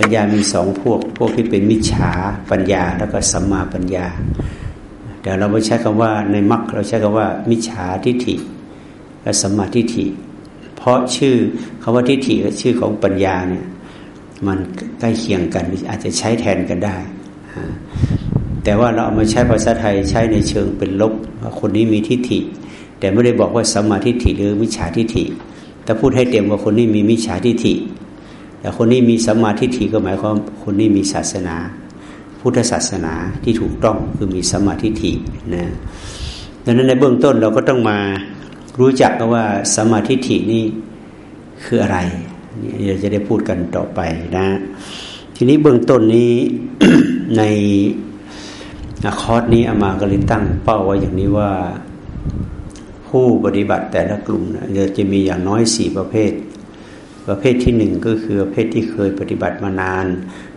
ปัญญามีสองพวก พวกที่เป็นมิจฉาปัญญา แล้วก็สัมมาปัญญา แต่เราไม่ใช้คำว่าในมรรคเราใช้คำว่า มิจฉาทิฏฐิและสัมมาทิฏฐิ เพราะชื่อคำว่าทิฏฐิกับชื่อของปัญญาเนี่ยมันใกล้เคียงกันอาจจะใช้แทนกันได้ แต่ว่าเราเอามาใช้ภาษาไทยใช้ในเชิงเป็นลบว่าคนนี้มีทิฏฐิ แต่ไม่ได้บอกว่าสัมมาทิฏฐิหรือมิจฉาทิฏฐิแต่พูดให้เต็มว่าคนนี้มีมิจฉาทิฏฐิ แต่คนนี้มีสัมมาทิฏฐิก็หมายความคนนี้มีศาสนา พุทธศาสนาที่ถูกต้องคือมีสัมมาทิฏฐินะดังนั้นในเบื้องต้นเราก็ต้องมารู้จักว่าสัมมาทิฏฐินี่คืออะไรเราจะได้พูดกันต่อไปนะทีนี้เบื้องต้นนี้ในคอร์สนี้อามาก็เลยตั้งเป้าไว้อย่างนี้ว่าผู้ปฏิบัติแต่ละกลุ่มนะจะมีอย่างน้อยสี่ประเภท ประเภทที่หนึ่งก็คือประเภทที่เคยปฏิบัติมานาน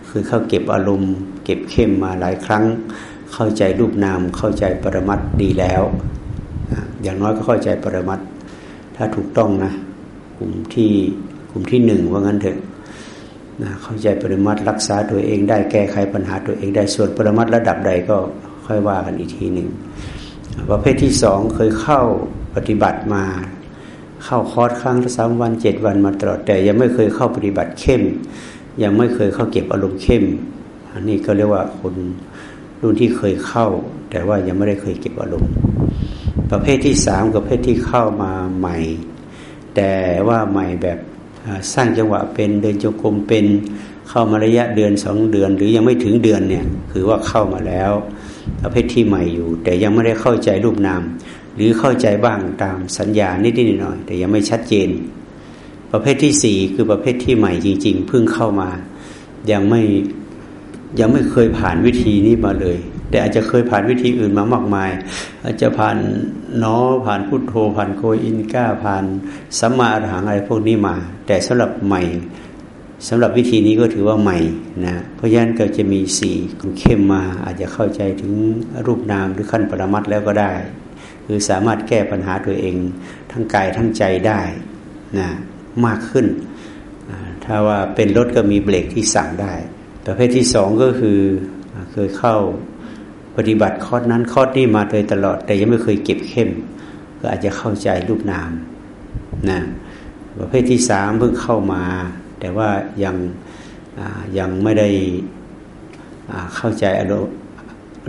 คือเข้าเก็บอารมณ์ เก็บเข้มมาหลายครั้ง เข้าใจรูปนามเข้าใจปรมัตดีแล้ว อย่างน้อยก็เข้าใจปรมัตถ้าถูกต้องนะกลุ่มที่กลุ่มที่หนึ่งว่างั้นเถอะนะเข้าใจปรมัตรักษาตัวเองได้แก้ไขปัญหาตัวเองได้ส่วนปรมัตระดับใดก็ค่อยว่ากันอีกทีหนึ่งประเภทที่สองเคยเข้าปฏิบัติมา เข้าคอร์สครั้งละสามวันเจ็ดวันมาตลอดแต่ยังไม่เคยเข้าปฏิบัติเข้ม ยังไม่เคยเข้าเก็บอารมณ์เข้ม อันนี้ก็เรียกว่าคนรุ่นที่เคยเข้า แต่ว่ายังไม่ได้เคยเก็บอารมณ์ ประเภทที่สามประเภทที่เข้ามาใหม่ แต่ว่าใหม่แบบสร้างจังหวะเป็นเดินจงกรมเป็นเข้ามาระยะเดือนสองเดือน หรือยังไม่ถึงเดือนเนี่ยคือว่าเข้ามาแล้ว ประเภทที่ใหม่อยู่ แต่ยังไม่ได้เข้าใจรูปนาม หรือเข้าใจบ้างตามสัญญานิดๆหน่อยแต่ยังไม่ชัดเจน ประเภทที่สี่คือประเภทที่ใหม่จริง ๆ เพิ่งเข้ามา ยังไม่ยังไม่เคยผ่านวิธีนี้มาเลย แต่อาจจะเคยผ่านวิธีอื่นมามากมาย อาจจะผ่านน้อผ่านพุทโธผ่านโคอินก้าผ่านสัมมาอรหังอะไรพวกนี้มา แต่สำหรับใหม่สำหรับวิธีนี้ก็ถือว่าใหม่นะเพราะฉะนั้นก็จะมีสี่กลุ่มเข้มมาอาจจะเข้าใจถึงรูปนามหรือขั้นปรมัตแล้วก็ได้ คือสามารถแก้ปัญหาตัวเอง ทั้งกายทั้งใจได้นะมากขึ้น ถ้าว่าเป็นรถก็มีเบรกที่สั่งได้ ประเภทที่สองก็คือเคยเข้าปฏิบัติคอร์สนั้นคอร์สนี้มาโดยตลอด แต่ยังไม่เคยเก็บเข้ม ก็อาจจะเข้าใจรูปนามนะประเภทที่สามเพิ่งเข้ามา แต่ว่ายังยังไม่ได้เข้าใจอารมณ์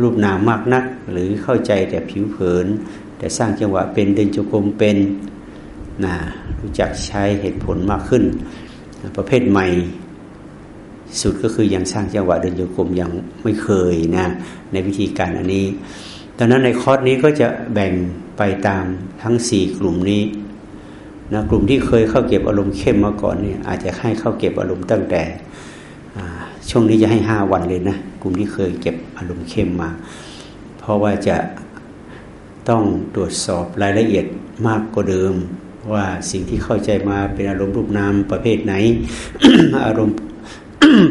รูปนามมากนัก หรือเข้าใจแต่ผิวเผิน แต่สร้างจังหวะเป็นเดินจงกรมเป็นนะรู้จักใช้เหตุผลมากขึ้น ประเภทใหม่สุดก็คือยังสร้างจังหวะเดินจงกรมยังไม่เคยนะในวิธีการอันนี้ดังนั้นในคอร์สนี้ก็จะแบ่งไปตามทั้งสี่กลุ่มนี้นะกลุ่มที่เคยเข้าเก็บอารมณ์เข้มมาก่อนเนี่ยอาจจะให้เข้าเก็บอารมณ์ตั้งแต่ช่วงนี้จะให้ห้าวันเลยนะกลุ่มที่เคยเก็บอารมณ์เข้มมา เพราะว่าจะ ต้องตรวจสอบรายละเอียดมากกว่าเดิม ว่าสิ่งที่เข้าใจมาเป็นอารมณ์รูปนามประเภทไหน อารมณ์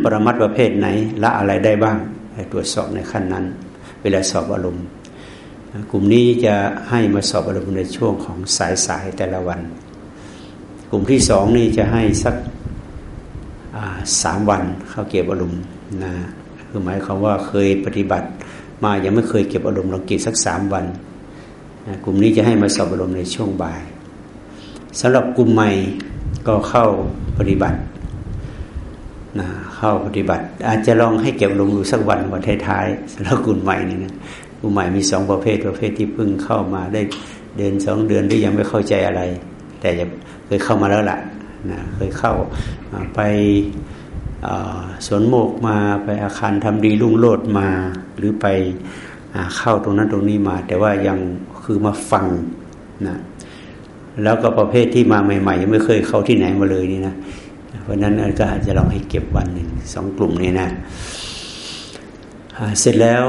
ปรมัตประเภทไหนละอะไรได้บ้างตรวจสอบในขั้นนั้น เวลาสอบอารมณ์ กลุ่มนี้จะให้มาสอบอารมณ์ในช่วงของสายสายแต่ละวัน กลุ่มที่สองนี่จะให้สักสามวันเข้าเก็บอารมณ์นะคือหมายความว่าเคยปฏิบัติมายังไม่เคยเก็บอารมณ์ลองกินสักสามวัน กลุ่มนี้จะให้มาสอบอารมณ์ในช่วงบ่ายสำหรับกลุ่มใหม่ก็เข้าปฏิบัตินะเข้าปฏิบัติ อาจจะลองให้เก็บลงดูสักวันวันท้ายๆสำหรับกลุ่มใหม่นี่นะกลุ่มใหม่มีสองประเภทประเภทที่เพิ่งเข้ามาได้เดือนสองเดือนที่ยังไม่เข้าใจอะไร แต่จะเคยเข้ามาแล้วล่ะนะเคยเข้าไปสวนโมกมาไปอาคารทำดีลุ่งโลดมา หรือไปเข้าตรงนั้นตรงนี้มา แต่ว่ายัง คือมาฟังนะแล้วก็ประเภทที่มาใหม่ๆยังไม่เคยเข้าที่ไหนมาเลยนี่นะเพราะนั้นก็อาจจะลองให้เก็บวันหนึ่งสองกลุ่มนี้นะเสร็จแล้ว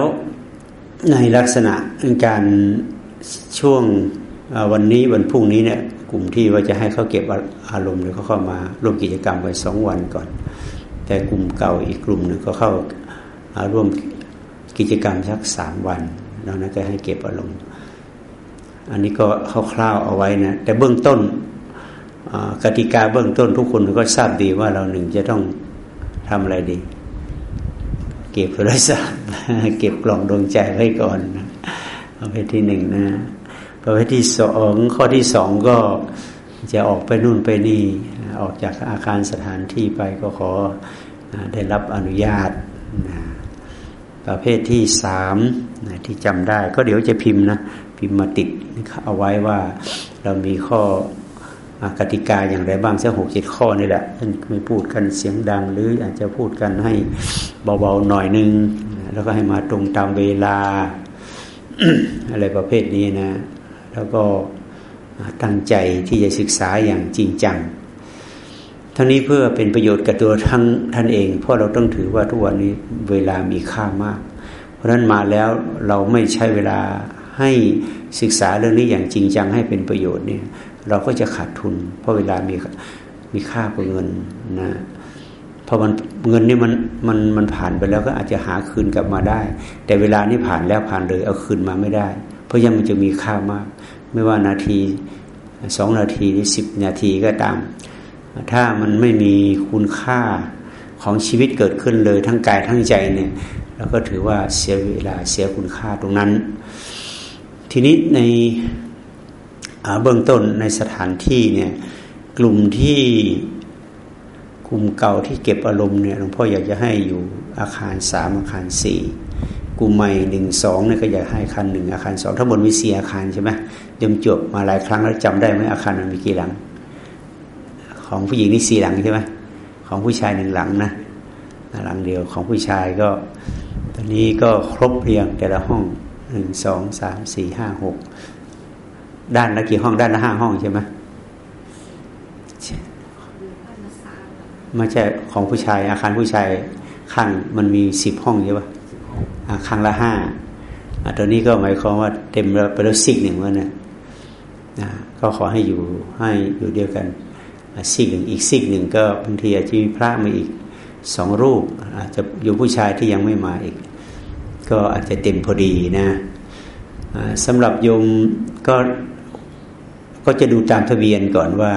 ในลักษณะการช่วงวันนี้วันพรุ่งนี้เนี่ยกลุ่มที่ว่าจะให้เขาเก็บอารมณ์หรือเขาเข้ามาร่วมกิจกรรมไปสองวันก่อน แต่กลุ่มเก่าอีกกลุ่มหนึ่งก็เข้าร่วมกิจกรรมสักสามวันแล้วนั้นก็ให้เก็บอารมณ์ อันนี้ก็คร่าวๆเอาไว้นะแต่เบื้องต้นกติกาเบื้องต้นทุกคนก็ทราบดีว่าเราหนึ่งจะต้องทำอะไรดี เก็บโทรศัพท์เก็บกล่องดวงใจไว้ก่อนประเภทที่หนึ่งนะประเภทที่สองข้อที่สองก็จะออกไปนู่นไปนี่ ออกจากอาคารสถานที่ไปก็ขอได้รับอนุญาตนะประเภทที่สามที่จำได้ ก็เดี๋ยวจะพิมพ์นะ พิมพ์มาติดเอาไว้ว่าเรามีข้อกติกาอย่างไรบ้างสักหกเจ็ดข้อนี่แหละท่านไม่พูดกันเสียงดัง หรืออาจจะพูดกันให้เบาๆหน่อยนึง แล้วก็ให้มาตรงตามเวลา อะไรประเภทนี้นะ แล้วก็ตั้งใจที่จะศึกษาอย่างจริงจัง ทั้งนี้เพื่อเป็นประโยชน์กับตัวทั้งท่านเอง เพราะเราต้องถือว่าทุกวันนี้เวลามีค่ามาก เพราะฉะนั้นมาแล้วเราไม่ใช้เวลา ให้ศึกษาเรื่องนี้อย่างจริงจังให้เป็นประโยชน์เนี่ย เราก็จะขาดทุน เพราะเวลามีมีค่ากว่าเงินนะพอมันเงินนี่มันมันมันผ่านไปแล้วก็อาจจะหาคืนกลับมาได้ แต่เวลานี่ผ่านแล้วผ่านเลยเอาคืนมาไม่ได้ เพราะยังมันจะมีค่ามาก ไม่ว่านาทีสองนาทีหรือสิบนาทีก็ตาม ถ้ามันไม่มีคุณค่าของชีวิตเกิดขึ้นเลยทั้งกายทั้งใจเนี่ยเราก็ถือว่าเสียเวลาเสียคุณค่าตรงนั้น ทีนี้ในเบื้องต้นในสถานที่เนี่ยกลุ่มที่กลุ่มเก่าที่เก็บอารมณ์เนี่ยหลวงพ่ออยากจะให้อยู่อาคารสามอาคารสี่กลุ่มใหม่หนึ่งสองเนี่ยก็อยากให้อาคารหนึ่งอาคารสองทั้งหมดมีสี่อาคารใช่ไหมยมจบมาหลายครั้งแล้วจำได้ไหมอาคารมันมีกี่หลัง ของผู้หญิงนี่สี่หลังใช่ไหมของผู้ชายหนึ่งหลังนะหลังเดียวของผู้ชายก็ ตอนนี้ก็ครบเรียงแต่ละห้อง หนึ่งสองสามสี่ห้าหกด้านละกี่ห้องด้านละห้าห้องใช่ไหมไม่ใช่ของผู้ชาย อาคารผู้ชายข้างมันมีสิบห้องใช่ปะข้างละห้าตัวนี้ก็หมายความว่าเต็มไปแล้วสิกหนึ่งวะเนี่ยก็ขอให้อยู่ให้อยู่เดียวกันสิกหนึ่งอีกสิกหนึ่งก็บางทีอาจจะมีพระมาอีกสองรูปอาจจะอยู่ผู้ชายที่ยังไม่มาอีก ก็อาจจะเต็มพอดีนะสำหรับโยมก็ก็จะดูตามทะเบียนก่อนว่า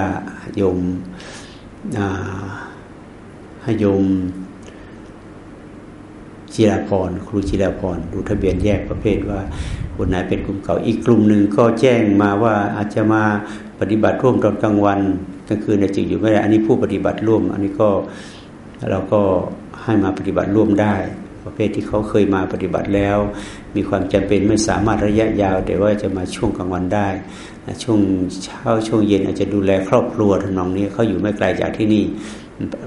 โยมให้โยมจิราพรครูจิราพรดูทะเบียนแยกประเภทว่าคนไหนเป็นกลุ่มเก่าอีกกลุ่มหนึ่งก็แจ้งมาว่าอาจจะมาปฏิบัติร่วมตอนกลางวันกลางคืนจริงอยู่ไม่ได้อันนี้ผู้ปฏิบัติร่วม อันนี้ก็เราก็ให้มาปฏิบัติร่วมได้ ประเภทที่เขาเคยมาปฏิบัติแล้ว มีความจำเป็นไม่สามารถระยะยาว แต่ว่าจะมาช่วงกลางวันได้ ช่วงเช้าช่วงเย็นอาจจะดูแลครอบครัวทำนองนี้เขาอยู่ไม่ไกลจากที่นี่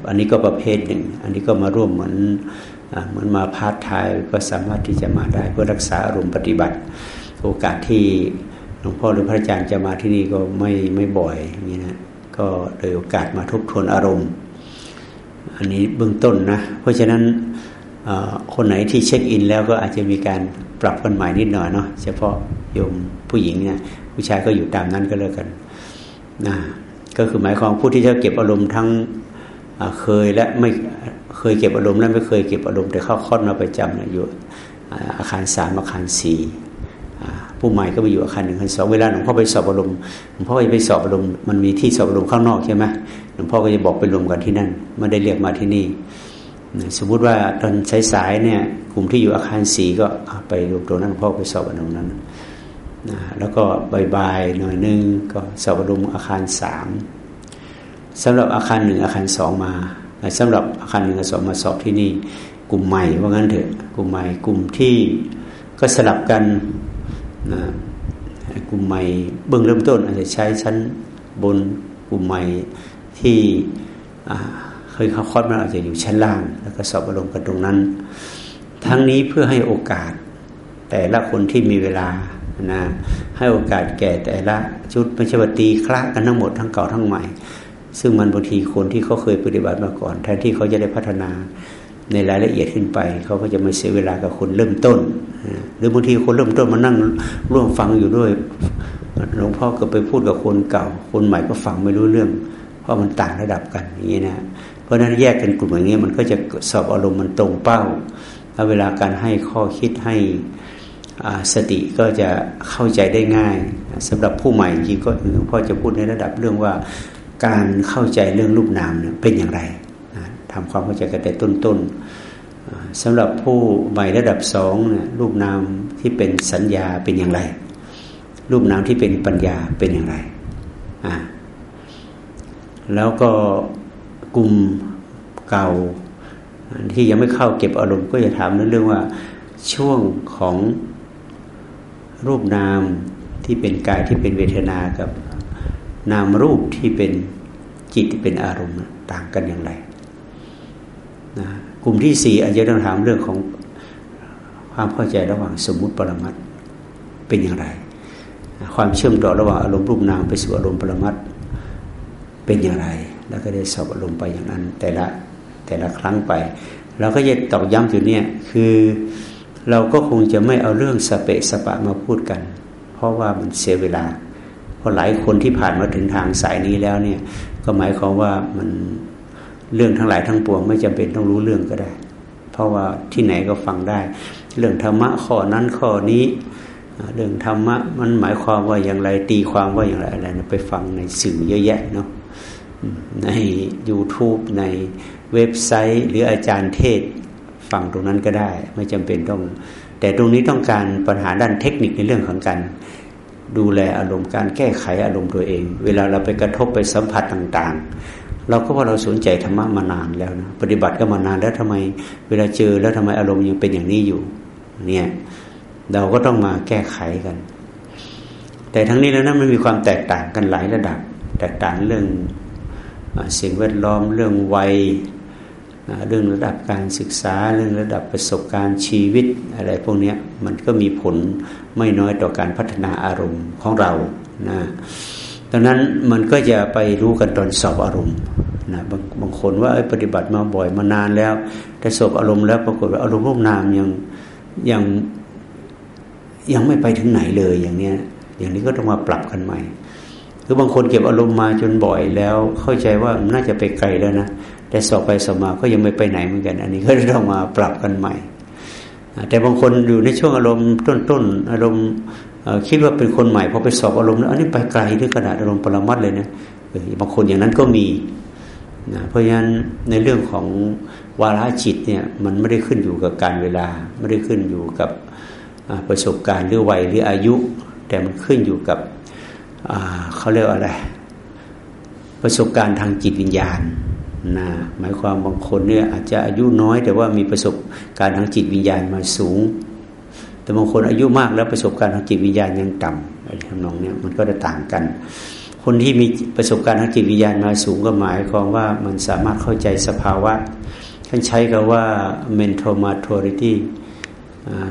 อันนี้ก็ประเภทหนึ่ง อันนี้ก็มาร่วมเหมือนเหมือนมาพาร์ทไทยก็สามารถที่จะมาได้เพื่อรักษาอารมณ์ปฏิบัติ โอกาสที่หลวงพ่อหรือพระอาจารย์จะมาที่นี่ก็ไม่ไม่บ่อยอย่างนี้นะก็เลยโอกาสมาทบทวนอารมณ์ อันนี้เบื้องต้นนะ เพราะฉะนั้น คนไหนที่เช็คอินแล้วก็อาจจะมีการปรับกันใหม่นิดหน่อยเนาะเฉพาะโยมผู้หญิงเนี่ยผู้ชายก็อยู่ตามนั้นก็แล้วกันนะก็คือหมายความผู้ที่จะเก็บอารมณ์ทั้งเคยและไม่เคยเก็บอารมณ์และไม่เคยเก็บอารมณ์แต่เข้าค่อนมาประจำนะอยู่อาคารสามอาคารสี่ผู้ใหม่ก็ไปอยู่อาคารหนึ่งอาคารสองเวลาหลวงพ่อไปสอบอารมณ์หลวงพ่อไปสอบอารมณ์มันมีที่สอบอารมณ์ข้างนอกใช่ไหมหลวงพ่อก็จะบอกไปรวมกันที่นั่นไม่ได้เรียกมาที่นี่ สมมุติว่าตอนสายๆเนี่ยกลุ่มที่อยู่อาคารสี่ก็ไปรวมตัวนั้นพ่อไปสอบอารมณ์นั้นนะแล้วก็บายๆหน่อยนึงก็สอบรมอาคารสามสำหรับอาคารหนึ่งอาคารสองมาสำหรับอาคารหนึ่งอาคารสองมาสอบที่นี่กลุ่มใหม่ว่างั้นเถอะกลุ่มใหม่กลุ่มที่ก็สลับกันนะกลุ่มใหม่เบื้องเริ่มต้นอาจจะใช้ชั้นบนกลุ่มใหม่ที่เค ยเข้าคอร์สมาอาจจะอยู่ชั้นล่าง แล้วก็สอบอารมณ์กันตรงนั้น ทั้งนี้เพื่อให้โอกาส แต่ละคนที่มีเวลานะให้โอกาสแก่แต่ละชุดไม่ใช่ว่าตีคละกันทั้งหมดทั้งเก่าทั้งใหม่ ซึ่งมันบางทีคนที่เขาเคยปฏิบัติมาก่อน แทนที่เขาจะได้พัฒนาในรายละเอียดขึ้นไป เขาก็จะไม่เสียเวลากับคนเริ่มต้น หรือบางทีคนเริ่มต้นมานั่งร่วมฟังอยู่ด้วยหลวงพ่อก็ไปพูดกับคนเก่า คนใหม่ก็ฟังไม่รู้เรื่อง เพราะมันต่างระดับกันอย่างนี้นะ ราะนั้นแยกกันกลุ่มอย่างนี้มันก็จะสอบอารมณ์มันตรงเป้า แล้วเวลาการให้ข้อคิดให้สติก็จะเข้าใจได้ง่ายสำหรับผู้ใหม่จริงก็หลวงพ่อจะพูดในระดับเรื่องว่าการเข้าใจเรื่องรูปนามเนี่ยเป็นอย่างไรทำความเข้าใจกันแต่ต้นๆสำหรับผู้ใหม่ระดับสองเนี่ยรูปนามที่เป็นสัญญาเป็นอย่างไร รูปนามที่เป็นปัญญาเป็นอย่างไรอ่าแล้วก็ กลุ่มเก่า ที่ยังไม่เข้าเก็บอารมณ์ก็จะถามเรื่องว่าช่วงของรูปนามที่เป็นกายที่เป็นเวทนากับ นามรูปที่เป็นจิตที่เป็นอารมณ์ต่างกันอย่างไรนะกลุ่มที่สี่อาจจะต้องถามเรื่องของความเข้าใจระหว่างสมมุติปรมัตเป็นอย่างไร ความเชื่อมต่อระหว่างอารมณ์รูปนามไปสู่อารมณ์ปรมัตเป็นอย่างไร แล้วก็ได้สอบอารมไปอย่างนั้น แต่ละแต่ละครั้งไป เราก็จะตอกย้ำอยู่เนี่ยคือเราก็คงจะไม่เอาเรื่องสเปะสปะมาพูดกัน เพราะว่ามันเสียเวลา เพราะหลายคนที่ผ่านมาถึงทางสายนี้แล้วเนี่ย ก็หมายความว่ามันเรื่องทั้งหลายทั้งปวง ไม่จำเป็นต้องรู้เรื่องก็ได้ เพราะว่าที่ไหนก็ฟังได้ เรื่องธรรมะข้อนั้นข้อนี้เรื่องธรรมะมันหมายความว่าอย่างไรตีความว่าอย่างไรอะไรนะไปฟังในสื่อเยอะแยะเนาะ ใน YouTube ในเว็บไซต์ หรืออาจารย์เทศฟังตรงนั้นก็ได้ ไม่จำเป็นต้อง แต่ตรงนี้ต้องการปัญหาด้านเทคนิคในเรื่องของการดูแลอารมณ์การแก้ไขอารมณ์ตัวเอง เวลาเราไปกระทบไปสัมผัสต่างๆ เราก็ว่าเราสนใจธรรมะมานานแล้วนะปฏิบัติก็มานานแล้วทำไม เวลาเจอแล้วทำไมอารมณ์ยังเป็นอย่างนี้อยู่เนี่ยเราก็ต้องมาแก้ไขกัน แต่ทั้งนี้แล้วนั้นมันมีความแตกต่างกันหลายระดับ แตกต่างเรื่อง สิ่งแวดล้อมเรื่องวัยเรื่องระดับการศึกษาเรื่องระดับประสบการณ์ชีวิตอะไรพวกนี้มันก็มีผลไม่น้อยต่อการพัฒนาอารมณ์ของเรานะดังนั้นมันก็จะไปรู้กันตอนสอบอารมณ์นะบางบางคนว่าปฏิบัติมาบ่อยมานานแล้วแต่สอบอารมณ์แล้วปรากฏว่าอารมณ์รูปนามยังยังยังไม่ไปถึงไหนเลยอย่างเนี้ยอย่างนี้ก็ต้องมาปรับกันใหม่ คือบางคนเก็บอารมณ์มาจนบ่อยแล้ว เข้าใจว่าน่าจะไปไกลแล้วนะแต่สอบไปสอบมาก็ยังไม่ไปไหนเหมือนกัน อันนี้ก็ต้องมาปรับกันใหม่ แต่บางคนอยู่ในช่วงอารมณ์ต้นๆอารมณ์คิดว่าเป็นคนใหม่พอไปสอบอารมณ์แล้วอันนี้ไปไกลด้วยขนาดอารมณ์ปรมัดเลยนะบางคนอย่างนั้นก็มีนะเพราะฉะนั้นในเรื่องของวาระจิตเนี่ยมันไม่ได้ขึ้นอยู่กับการเวลา ไม่ได้ขึ้นอยู่กับประสบการณ์หรือวัยหรืออายุ แต่มันขึ้นอยู่กับ เขาเรียกอะไร ประสบการณ์ทางจิตวิญญาณนะหมายความบางคนเนี่ยอาจจะอายุน้อย แต่ว่ามีประสบการณ์ทางจิตวิญญาณมาสูง แต่บางคนอายุมากแล้วประสบการณ์ทางจิตวิญญาณยังต่ำอะไรทำนองเนี้มันก็จะต่างกัน คนที่มีประสบการณ์ทางจิตวิญญาณมาสูงก็หมายความว่ามันสามารถเข้าใจสภาวะท่านใช้คำว่า mental maturity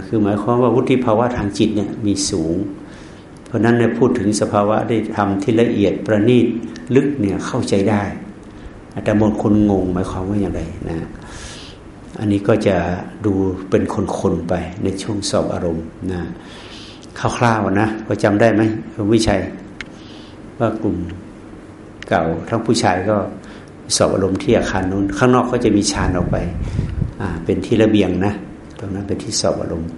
คือหมายความว่าวุฒิภาวะทางจิตเนี่ยมีสูง เพราะนั้นในพูดถึงสภาวะได้ทำที่ละเอียดประณีตลึกเนี่ยเข้าใจได้แต่บางคนงงหมายความว่าอย่างไรนะอันนี้ก็จะดูเป็นคนๆไปในช่วงสอบอารมณ์นะคร่าวๆนะพอจำได้ไหมคุณวิชัย ว่ากลุ่มเก่าทั้งผู้ชายก็สอบอารมณ์ที่อาคารนู้น ข้างนอกก็จะมีชานออกไปเป็นที่ระเบียงนะ ตรงนั้นเป็นที่สอบอารมณ์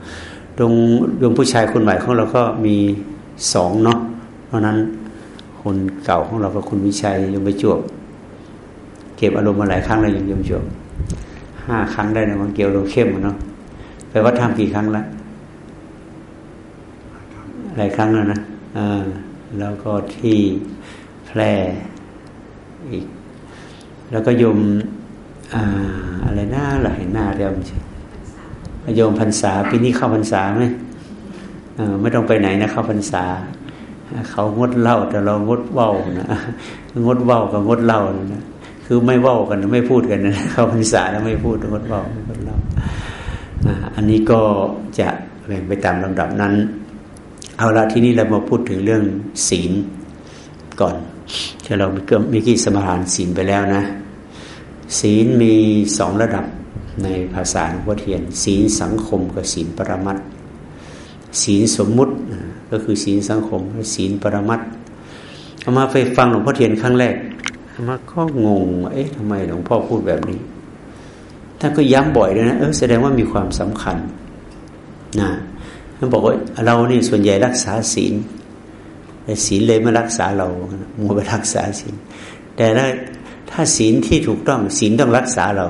ตรงดวงผู้ชายคนใหม่ของเราก็มี สองเนาะเพราะนั้นคนเก่าของเราก็คุณวิชัยยังไปจวบก็บอารมณ์มาหลายครั้งแล้วยังยมชมห้าครั้งได้นะมันเกี่ยวลมเข้มเนาะแปว่าทำกี่ครั้งละหลายครั้งแล้วนะอ่าแล้วก็ที่แพร่อีก แล้วก็ยมอ่าอะไรหน้าหลายหน้าเรียมโยมพรรษาปีนี้เข้าพรรษาไหม ไม่ต้องไปไหนนะเข้าพรรษา เขางดเหล้าแต่เรางดเว้านะงดเว้ากับงดเหล้านะคือไม่เว่ากันไม่พูดกันนะเข้าพรรษาแล้วไม่พูดงดเว่าไม่พูดเล่าอันนี้ก็จะแบ่งไปตามลำดับนั้น เอาละที่นี้เรามาพูดถึงเรื่องศีลก่อนที่เราเมื่อกี้สมาทานศีลไปแล้วนะ ศีลมีสองระดับในภาษาหลวงพ่อเทียน ศีลสังคมกับศีลปรมัต ศีลสมมุติก็คือศีลสังคมศีลปรมัตเอามาไปฟังหลวงพ่อเทียนครั้งแรกมาก็งงเอ๊ะทำไมหลวงพ่อพูดแบบนี้ท่านก็ย้ำบ่อยเลยนะเออแสดงว่ามีความสำคัญนะท่านบอกว่าเรานี่ส่วนใหญ่รักษาศีลแต่ศีลเลยไม่รักษาเรามัวไปรักษาศีลแต่ถ้าศีลที่ถูกต้องศีลต้องรักษาเรา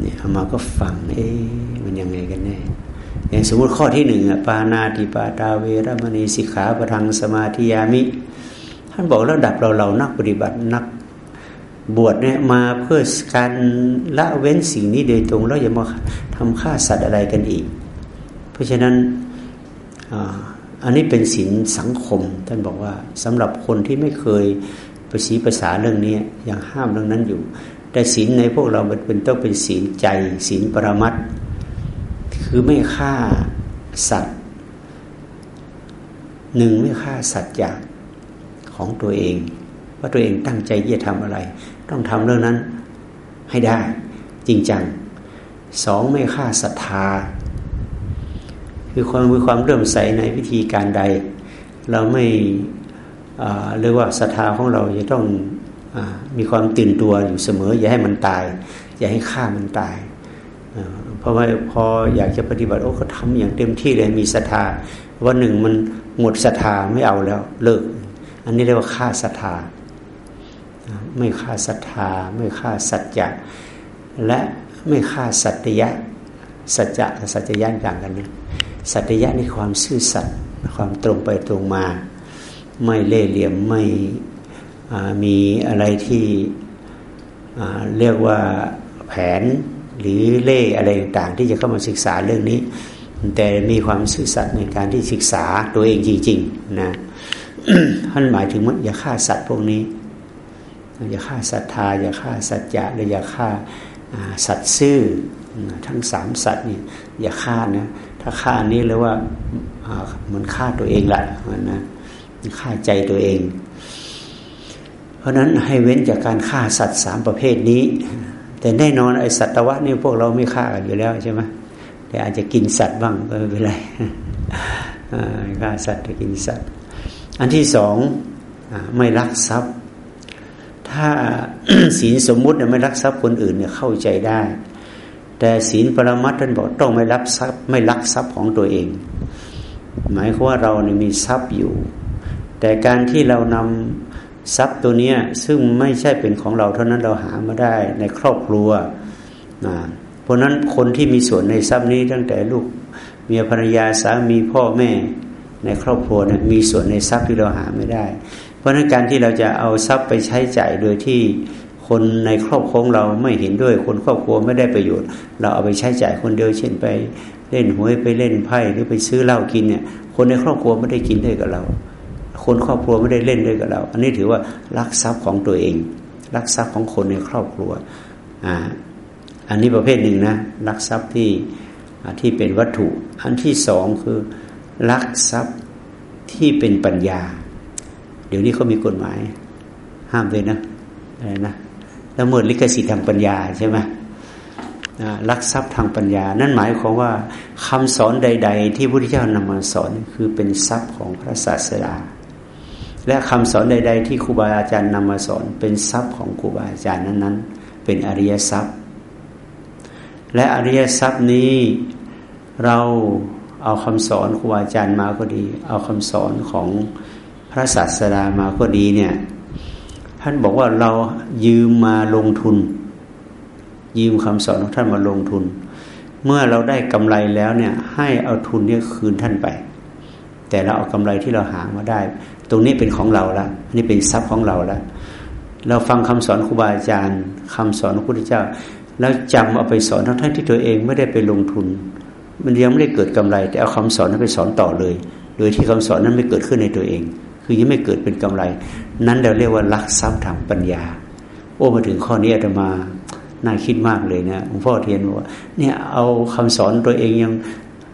เนี่ยอามาก็ฟังเอ๊ะมันยังไงกันแน่ อย่างสมมติข้อที่หนึ่งอะปานาติปาตาเวรมณีสิกขาปทังสมาธิยามิ ท่านบอกระดับเราเรานักปฏิบัตินักบวชเนี่ยมาเพื่อการละเว้นสิ่งนี้โดยตรงแล้วอย่ามาทำฆ่าสัตว์อะไรกันอีก เพราะฉะนั้นอันนี้เป็นศีลสังคม ท่านบอกว่าสำหรับคนที่ไม่เคยประสีภาษาเรื่องนี้ยังห้ามเรื่องนั้นอยู่ แต่ศีลในพวกเราเป็นต้องเป็นศีลใจศีลปรมัต คือไม่ฆ่าสัตว์หนึ่งไม่ฆ่าสัตว์อย่างของตัวเอง ว่าตัวเองตั้งใจจะทำอะไร ต้องทำเรื่องนั้นให้ได้จริงจังสองไม่ฆ่าศรัทธา คือความมีความเริ่มใสในวิธีการใด เราไม่เรียกว่าศรัทธาของเราจะต้องอมีความตื่นตัวอยู่เสมอ อย่าให้มันตาย อย่าให้ฆ่ามันตาย พราะว่าพออยากจะปฏิบัติโอ้ก็ทำอย่างเต็มที่เลยมีศรัทธาวันหนึ่งมันหมดศรัทธาไม่เอาแล้ว เลิก อันนี้เรียกว่าฆ่าศรัทธา ไม่ฆ่าศรัทธา ไม่ฆ่าสัจจะและไม่ฆ่าสัตยะ สัจจะกับสัจจะย่างกันนะสัตยะในความซื่อสัตย์ความตรงไปตรงมา ไม่เล่เหลี่ยมไม่มีอะไรที่เรียกว่าแผน หรือเล่อะไรต่างๆ ที่จะเข้ามาศึกษาเรื่องนี้ แต่มีความซื่อสัตย์ในการที่ศึกษาตัวเองจริง ๆ นะท่านหมายถึงว่าอย่าฆ่าสัตว์พวกนี้ อย่าฆ่าศรัทธา อย่าฆ่าสัจจะหรือย่าฆ่าสัตว์ซื่อทั้งสามสัตว์นี่อย่าฆ่านะถ้าฆ่านี้เลยว่ามันฆ่าตัวเองละนะฆ่าใจตัวเอง เพราะนั้นให้เว้นจากการฆ่าสัตว์สามประเภทนี้ แต่แน่นอนไอสัตวะนี่พวกเราไม่ฆ่ากันอยู่แล้วใช่ไหมแต่อาจจะกินสัตว์บ้างก็ไม่เป็นไรฆ่าสัตว์จะกินสัตว์ อันที่สองไม่รักทรัพย์ ถ้าศีลสมมุติเนี่ยไม่รักทรัพย์คนอื่นเนี่ยเข้าใจได้ แต่ศีลปรมัตถ์ท่านบอกต้องไม่รับทรัพย์ ไม่รักทรัพย์ของตัวเอง หมายความว่าเราเนี่ยมีทรัพย์อยู่ แต่การที่เรานำ ทรัพย์ตัวนี้ซึ่งไม่ใช่เป็นของเราเท่านั้นเราหามาได้ในครอบครัวนะเพราะนั้นคนที่มีส่วนในทรัพย์นี้ตั้งแต่ลูกเมียภรรยาสามีพ่อแม่ในครอบครัวเนี่ยมีส่วนในทรัพย์ที่เราหาไม่ได้ เพราะนั้นการที่เราจะเอาทรัพย์ไปใช้จ่ายโดยที่คนในครอบครัวเราไม่เห็นด้วย คนครอบครัวไม่ได้ประโยชน์ เราเอาไปใช้จ่ายคนเดียวเช่นไปเล่นหวยไปเล่นไพ่หรือไปซื้อเหล้ากินเนี่ย คนในครอบครัวไม่ได้กินด้วยกับเรา คนครอบครัวไม่ได้เล่นด้วยกับเรา อันนี้ถือว่ารักทรัพย์ของตัวเอง รักทรัพย์ของคนในครอบครัวอ่าอันนี้ประเภทหนึ่งนะรักทรัพย์ที่ที่เป็นวัตถุ อันที่สองคือรักทรัพย์ที่เป็นปัญญา เดี๋ยวนี้เขามีกฎหมาย ห้ามเลยนะอะไรนะละเมิดลิขสิทธิ์ทางปัญญาใช่ไหมลักทรัพย์ทางปัญญา นั่นหมายความว่าคำสอนใด ๆ ที่พระพุทธเจ้านำมาสอนคือเป็นทรัพย์ของพระศาสดา และคำสอนใด ๆ ที่ครูบาอาจารย์นำมาสอนเป็นทรัพย์ของครูบาอาจารย์นั้นๆ เป็นอริยทรัพย์ และอริยทรัพย์นี้เราเอาคำสอนครูบาอาจารย์มาก็ดี เอาคำสอนของพระศาสดามาก็ดีเนี่ยท่านบอกว่าเรายืมมาลงทุน ยืมคำสอนของท่านมาลงทุน เมื่อเราได้กำไรแล้วเนี่ยให้เอาทุนเนี่ยคืนท่านไป แต่เราเอากำไรที่เราหามาได้ ตรงนี้เป็นของเราละนี่เป็นทรัพย์ของเราละเราฟังคำสอนครูบาอาจารย์คำสอนพระพุทธเจ้า แล้วจำเอาไปสอนทั้งท่านที่ตัวเองไม่ได้ไปลงทุน มันยังไม่ได้เกิดกำไร แต่เอาคำสอนนั้นไปสอนต่อเลย โดยที่คำสอนนั้นไม่เกิดขึ้นในตัวเอง คือยังไม่เกิดเป็นกำไร นั้นเราเรียกว่าลักทรัพย์ทางปัญญา โอ้มาถึงข้อนี้อาตมาน่าคิดมากเลยนะหลวงพ่อเทียนบอกว่าเนี่ยเอาคำสอนตัวเองยัง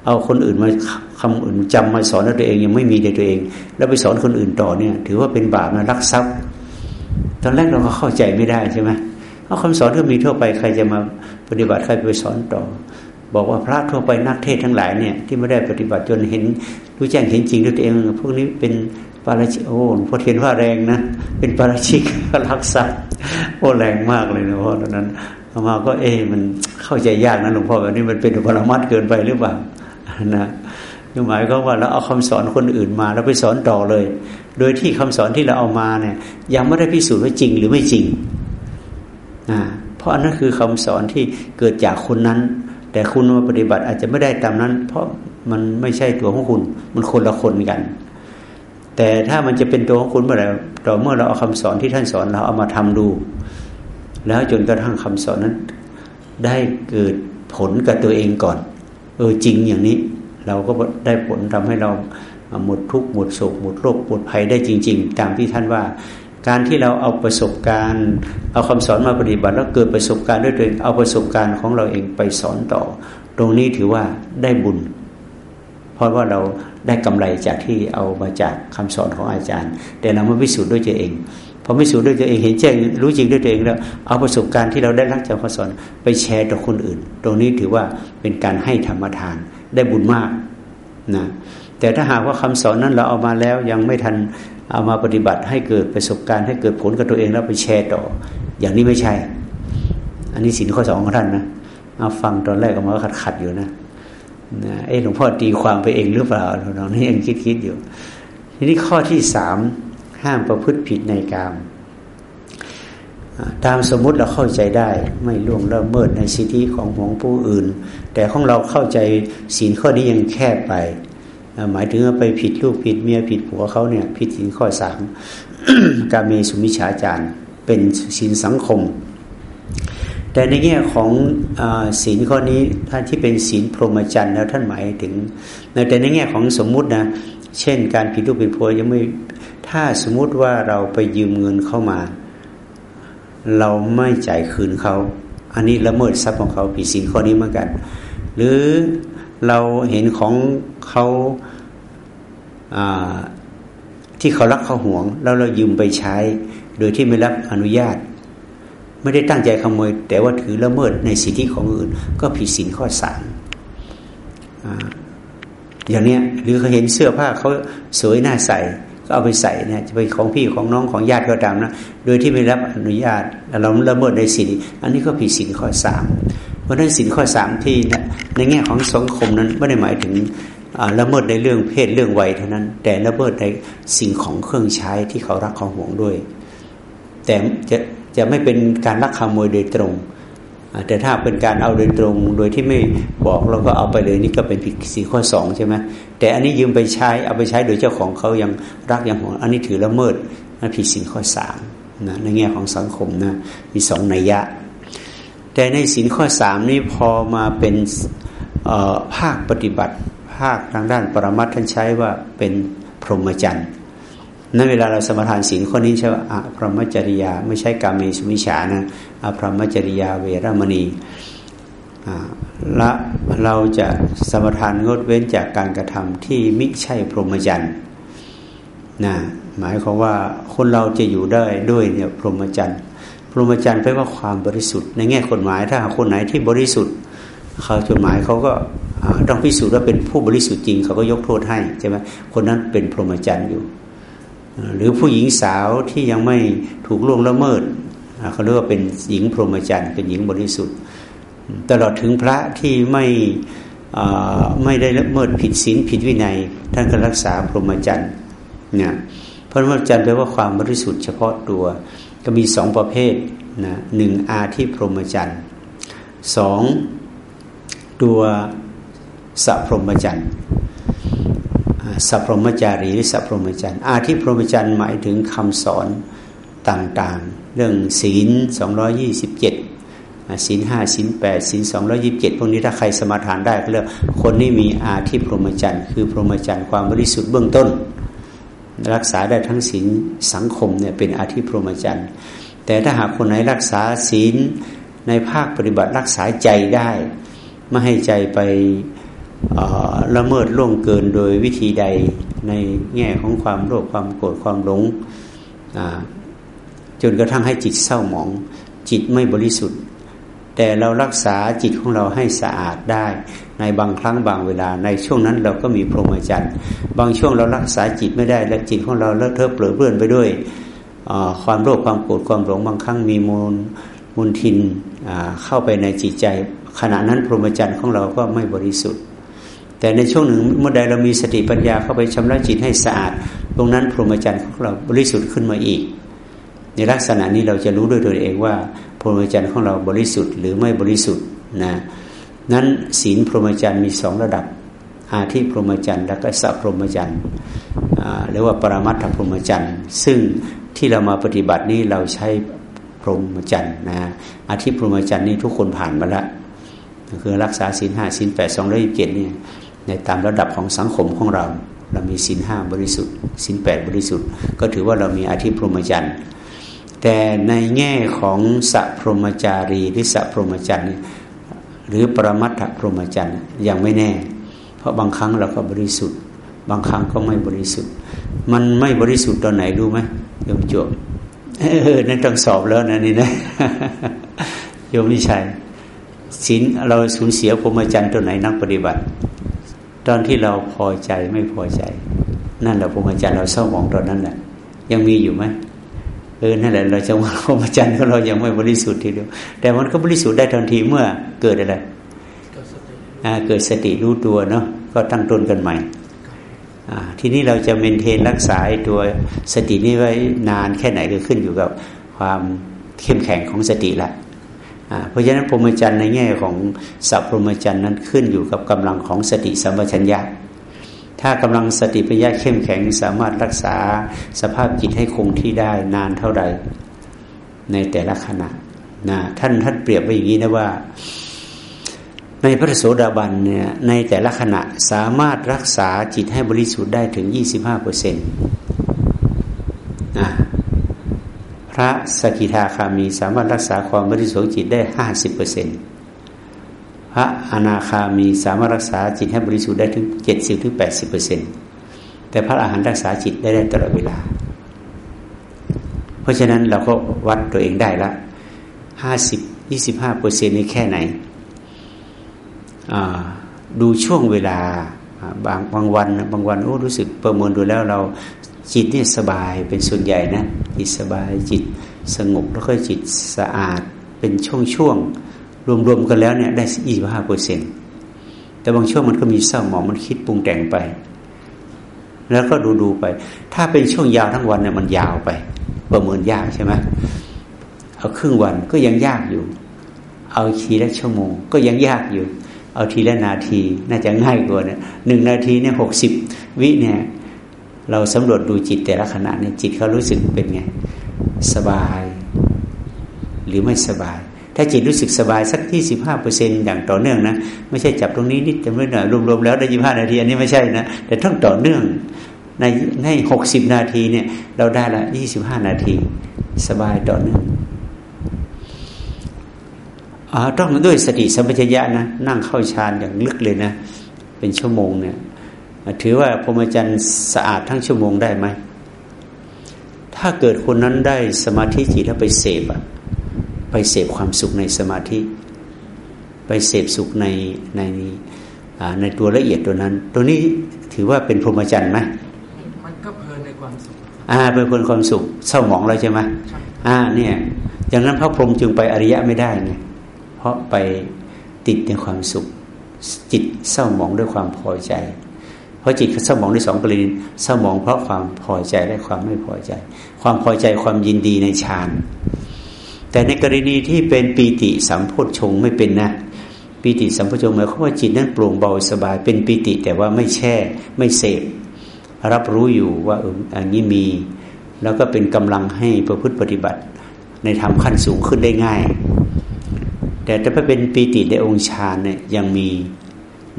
เอาคนอื่นมาคำอื่นจำมาสอนตัวเองยังไม่มีในตัวเอง แล้วไปสอนคนอื่นต่อเนี่ย ถือว่าเป็นบาปนะลักทรัพย์ตอนแรกเราก็เข้าใจไม่ได้ใช่ไหมเอาคำสอนที่มีทั่วไปใครจะมาปฏิบัติใครไปสอนต่อ บอกว่าพระทั่วไปนักเทศทั้งหลายเนี่ยที่ไม่ได้ปฏิบัติจนเห็นรู้แจ้งเห็นจริงด้วยตัวเองพวกนี้เป็นปาราชิกโอ้หลวงพ่อเทียนว่าแรงนะเป็นปาราชิกรักษาโอ้แรงมากเลยนะเพราะตอนนั้นอามาก็เอ๊มันเข้าใจยากนะหลวงพ่อแบบนี้มันเป็นปรมัดเกินไปหรือเปล่า นะหมายก็ว่าเราเอาคำสอนคนอื่นมาแล้วไปสอนต่อเลย โดยที่คำสอนที่เราเอามาเนี่ย ยังไม่ได้พิสูจน์ว่าจริงหรือไม่จริงนะเพราะอันนั้นคือคำสอนที่เกิดจากคนนั้น แต่คุณมาปฏิบัติอาจจะไม่ได้ตามนั้น เพราะมันไม่ใช่ตัวของคุณ มันคนละคนกัน แต่ถ้ามันจะเป็นตัวของคุณเมื่อไหร่ต่อเมื่อเราเอาคำสอนที่ท่านสอนเราเอามาทำดู แล้วจนกระทั่งคำสอนนั้น ได้เกิดผลกับตัวเองก่อน เออจริงอย่างนี้ เราก็ได้ผลทำให้เราหมดทุกข์หมดโศกหมดโรคหมดภัยได้จริง ๆ ตามที่ท่านว่า การที่เราเอาประสบการณ์ เอาคำสอนมาปฏิบัติแล้วเกิดประสบการณ์ด้วยตัวเองเอาประสบการณ์ของเราเองไปสอนต่อ ตรงนี้ถือว่าได้บุญ เพราะว่าเราได้กำไรจากที่เอามาจากคำสอนของอาจารย์ แต่เราไม่พิสูจน์ด้วยตัวเอง พอพิสูจน์ด้วยตัวเองเห็นแจ้งรู้จริงด้วยตัวเองแล้ว เอาประสบการณ์ที่เราได้รับจากคำสอนไปแชร์ต่อคนอื่น ตรงนี้ถือว่าเป็นการให้ธรรมทานได้บุญมากนะแต่ถ้าหากว่าคำสอนนั้นเราเอามาแล้วยังไม่ทันเอามาปฏิบัติให้เกิดประสบการณ์ให้เกิดผลกับตัวเองแล้วไปแชร์ต่อ อย่างนี้ไม่ใช่ อันนี้สินข้อสองของท่านนะเอาฟังตอนแรกออกมาขัดขัดอยู่นะนะเออหลวงพ่อตีความไปเองหรือเปล่าเรานี่ยังคิดคิดอยู่ ทีนี้ข้อที่สาม ห้ามประพฤติผิดในกามตามสมมุติเราเข้าใจได้ ไม่ล่วงละเมิดในสิทธิของของผู้อื่น แต่ของเราเข้าใจศีลข้อนี้ยังแคบไป หมายถึงว่าไปผิดลูกผิดเมียผิดผัวเขาเนี่ย ผิดศีลข้อสามการมีสุมิชาจารเป็นศีลสังคม แต่ในแง่ของศีลข้อนี้ท่านที่เป็นศีลพรหมจรรย์แล้วท่านหมายถึงแต่ในแง่ของสมมุตินะเช่น การผิดลูกผิดผัวยังไม่ ถ้าสมมุติว่าเราไปยืมเงินเข้ามา เราไม่จ่ายคืนเขา อันนี้ละเมิดทรัพย์ของเขาผิดศีลข้อนี้เหมือนกัน หรือเราเห็นของเขาที่เขารักเขาห่วง แล้วเรายืมไปใช้ โดยที่ไม่รับอนุญาต ไม่ได้ตั้งใจขโมย แต่ว่าถือละเมิดในสิทธิของอื่น ก็ผิดศีลข้อสามอย่างเนี้ยหรือเขาเห็นเสื้อผ้าเขาสวยน่าใส่ ก็เอาไปใส่นะจะเป็นของพี่ของน้องของญาติก็ตามนะโดยที่ไม่รับอนุญาตเราละเมิดในสิทธิอันนี้ก็ผิดศีลข้อสามเพราะนั้นสินข้อสามที่ในแง่ของสังคมนั้นไม่ได้หมายถึงละเมิดในเรื่องเพศเรื่องวัยเท่านั้น แต่ละเมิดในสิ่งของเครื่องใช้ที่เขารักเขาห่วงด้วย แต่จะจะไม่เป็นการลักขโมยโดยตรง แต่ถ้าเป็นการเอาโดยตรงโดยที่ไม่บอกแล้วก็เอาไปเลยนี่ก็เป็นผิดสี่ข้อสองใช่ไหมแต่อันนี้ยืมไปใช้เอาไปใช้โดยเจ้าของเขายังรักยังห่วงอันนี้ถือละเมิดนั่นผิดสิ่ข้อสามนะในแง่ของสังคมนะมีสองนัยยะ แต่ในสินข้อสามนี้พอมาเป็นภาคปฏิบัติ ภาคทางด้านปรมัตท่านใช้ว่าเป็นพรหมจรรย์ นั่นเวลาเราสมทานสินข้อนี้ใช่ว่าอพรหมจริยา ไม่ใช่กาเมสุมิชานะอพรหมจริยาเวรมณีละเราจะสมทานงดเว้นจากการกระทำที่มิใช่พรหมจรรย์นะหมายความว่าคนเราจะอยู่ได้ด้วยเนี่ยพรหมจรรย์พรหมจรรย์แปลว่าความบริสุทธิ์ ในแง่กฎหมายถ้าคนไหนที่บริสุทธิ์เขาจดหมายเขาก็ต้องพิสูจน์ว่าเป็นผู้บริสุทธิ์จริงเขาก็ยกโทษให้ใช่ไหมคนนั้นเป็นพรหมจรรย์อยู่ หรือผู้หญิงสาวที่ยังไม่ถูกล่วงละเมิดเขาเรียกว่าเป็นหญิงพรหมจรรย์เป็นหญิงบริสุทธิ์ ตลอดถึงพระที่ไม่ไม่ได้ละเมิดผิดศีลผิดวินัย ท่านก็รักษาพรหมจรรย์เนี่ยพรหมจรรย์แปลว่าความบริสุทธิ์เฉพาะตัวก็มีสองประเภทนะหนึ่งอาที่พรหมจรรย์สองตัวสัพรหมจรรย์ สัพรมจารีหรือสัพรมจรรย์อาที่พรหมจรรย์หมายถึงคำสอนต่างๆ เรื่องศีลสองยี่สิบเจ็ดศีลห้าศีลแปดศีลสองยี่บเจ็ดพวกนี้ถ้าใครสมาทานได้ก็เรียกคนนี้มีอาที่พรหมจรรย์คือพรหมจรรย์ความบริสุทธิ์เบื้องต้น รักษาได้ทั้งศีลสังคมเนี่ยเป็นอาธิพรหมจรรย์แต่ถ้าหากคนไหนรักษาศีลในภาคปฏิบัติรักษาใจได้ ไม่ให้ใจไป ละเมิดล่วงเกินโดยวิธีใดในแง่ของความโลภความโกรธความหลงจนกระทั่งให้จิตเศร้าหมอง จิตไม่บริสุทธิ์ แต่เรารักษาจิตของเราให้สะอาดได้ ในบางครั้งบางเวลา ในช่วงนั้นเราก็มีพรหมจรรย์บางช่วงเรารักษาจิตไม่ได้ และจิตของเราเลอะเทอะเปลือเปื้อนไปด้วยความโลภความโกรธความหลงบางครั้งมีมูลมูลทินเข้าไปในจิตใจ ขณะนั้นพรหมจรรย์ของเราก็ไม่บริสุทธิ์ แต่ในช่วงหนึ่งเมื่อใดเรามีสติปัญญาเข้าไปชำระจิตให้สะอาด ตรงนั้นพรหมจรรย์ของเราบริสุทธิ์ขึ้นมาอีก ในลักษณะนี้เราจะรู้ด้วยตัวเองว่า พรหมจรรย์ของเราบริสุทธิ์หรือไม่บริสุทธิ์นะนั้นศีลพรหมจรรย์มีสองระดับ อาทิพรหมจรรย์และก็สัพพรหมจรรย์หรือว่าปรมัตถพรหมจรรย์ซึ่งที่เรามาปฏิบัตินี้เราใช้พรหมจรรย์นะอาทิพรหมจรรย์นี้ทุกคนผ่านมาแล้วคือรักษาศีลห้าศีลแปดสองร้อยยี่สิบเจ็ดเนี่ย ในตามระดับของสังคมของเรา เรามีศีลห้าบริสุทธิ์ศีลแปดบริสุทธิ์ ก็ถือว่าเรามีอาทิพรหมจรรย์แต่ในแง่ของสัพพรหมจารีหรือสัพพรหมจรรย์หรือปรมัตถพรหมจรรย์ยังไม่แน่ เพราะบางครั้งเราก็บริสุทธิ์ บางครั้งก็ไม่บริสุทธิ์ มันไม่บริสุทธิ์ตอนไหนรู้ไหมโยมจบเออนั่นต้องสอบแล้วนะนี่นะโยมวิชัยศีลเราสูญเสียพรหมจรรย์ตัวไหนนักปฏิบัติ ตอนที่เราพอใจไม่พอใจ นั่นแหละพรหมจรรย์เราเศร้าหมองตอนนั้นแหละยังมีอยู่ไหมเออนั่นแหละเราจะว่าพรหมจรรย์ของเรายังไม่บริสุทธิ์ทีเดียว แต่มันก็บริสุทธิ์ได้ทันทีเมื่อเกิดอะไรเกิดสติรู้ตัวเนาะก็ตั้งต้นกันใหม่ทีนี้เราจะเมนเทนรักษาตัวสตินี้ไว้นานแค่ไหนก็ขึ้นอยู่กับความเข้มแข็งของสติละ เพราะฉะนั้นพรหมจรรย์ในแง่ของสัพพรหมจรรย์นั้นขึ้นอยู่กับกำลังของสติสัมปชัญญะ ถ้ากำลังสติปัญญาเข้มแข็งสามารถรักษาสภาพจิตให้คงที่ได้นานเท่าใดในแต่ละขณะนะท่านท่านเปรียบไว้อย่างนี้นะว่า ในพระโสดาบันเนี่ยในแต่ละขณะสามารถรักษาจิตให้บริสุทธิ์ได้ถึง 25เปอร์เซ็นต์นะ ระสกิทาคามีสามารถรักษาความบริสุทธิ์จิตได้50เปอร์เซ็นต์พระอนาคามีสามารถรักษาจิตให้บริสุทธิ์ได้ถึง70ถึง80เปอร์เซ็นต์แต่พระอาหารรักษาจิตได้ได้ตลอดเวลา เพราะฉะนั้นเราก็วัดตัวเองได้ละ50 25เปอร์เซ็นต์นี้แค่ไหน ดูช่วงเวลาบางบางวันบางวันโอ้รู้สึกประเมินดูแล้วเรา จิตเนี่ยสบายเป็นส่วนใหญ่นะจิตสบายจิตสงบแล้วก็จิตสะอาดเป็นช่วงๆรวมๆกันแล้วเนี่ยได้ยี่สิบห้าเปอร์เซ็นตแต่บางช่วงมันก็มีเศร้าหมองมันคิดปรุงแต่งไป แล้วก็ดูๆไป ถ้าเป็นช่วงยาวทั้งวันเนี่ยมันยาวไป ประเมินยากใช่ไหมเอาครึ่งวันก็ยังยากอยู่ เอาทีละชั่วโมง ก็ยังยากอยู่ เอาทีละนาที น่าจะง่ายกว่าเนี่ยหนึ่งนาทีเนี่ยหกสิบวิเนี่ย เราสำรวจดูจิตแต่ละขณะเนี่ยจิตเขารู้สึกเป็นไง สบาย หรือไม่สบาย ถ้าจิตรู้สึกสบายสักที่สิบห้าเปอร์เซ็นอย่างต่อเนื่องนะ ไม่ใช่จับตรงนี้นิดแต่ไม่หน่อยรวมๆแล้วได้ยี่ห้านาทีอันนี้ไม่ใช่นะ แต่ต้องต่อเนื่องในในหกสิบนาทีเนี่ย เราได้ละยี่สิบห้านาที สบายต่อเนื่องอต้องด้วยสติสัมปชัญญะนะ นั่งเข้าฌานอย่างลึกเลยนะ เป็นชั่วโมงเนี่ย ถือว่าพรหมจรรย์สะอาดทั้งชั่วโมงได้ไหม ถ้าเกิดคนนั้นได้สมาธิจิตแล้วไปเสพอะไปเสพความสุขในสมาธิ ไปเสพสุขในในในตัวละเอียดตัวนั้น ตัวนี้ถือว่าเป็นพรหมจรรย์ไหมมันก็เพลินในความสุขอ่าเป็นเพลินความสุขเศร้าหมองแล้วใช่ไหมอ่าเนี่ยอย่างนั้นพระพรหมจึงไปอริยะไม่ได้ไงเพราะไปติดในความสุข จิตเศร้าหมองด้วยความพอใจ เพราะจิตเศร้าหมองด้วยสองกรณีเศร้าหมองเพราะความพอใจและความไม่พอใจ ความพอใจความยินดีในฌานแต่ในกรณีที่เป็นปีติสัมโพชฌงไม่เป็นนะปีติสัมโพชฌงหมายความว่าจิตนั้นโปร่งเบาสบาย เป็นปีติแต่ว่าไม่แช่ไม่เสพรับรู้อยู่ว่าเอออันนี้มี แล้วก็เป็นกำลังให้ประพฤติปฏิบัติ ในธรรมขั้นสูงขึ้นได้ง่าย แต่ถ้าเป็นปีติในองค์ฌานเนี่ยยังมี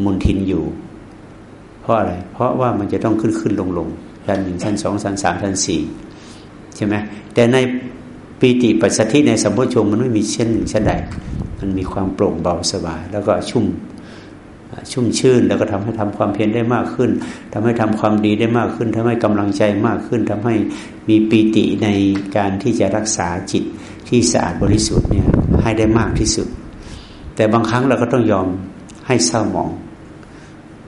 มุนทินอยู่ เพราะอะไร เพราะว่ามันจะต้องขึ้นขึ้นลงลงชั้นหนึ่งชั้นสองชั้นสามชั้นสี่ใช่ไหมแต่ในปีติปัสสธิในสัมโพชงมันไม่มีเช่นหนึ่งชั้นใดมันมีความโปร่งเบาสบาย แล้วก็ชุ่มชุ่มชื่น แล้วก็ทำให้ทำความเพียรได้มากขึ้นทำให้ทำความดีได้มากขึ้นทำให้กำลังใจมากขึ้นทำให้มีปีติในการที่จะรักษาจิตที่สะอาดบริสุทธิ์เนี่ยให้ได้มากที่สุด แต่บางครั้งเราก็ต้องยอมให้เศร้าหมอง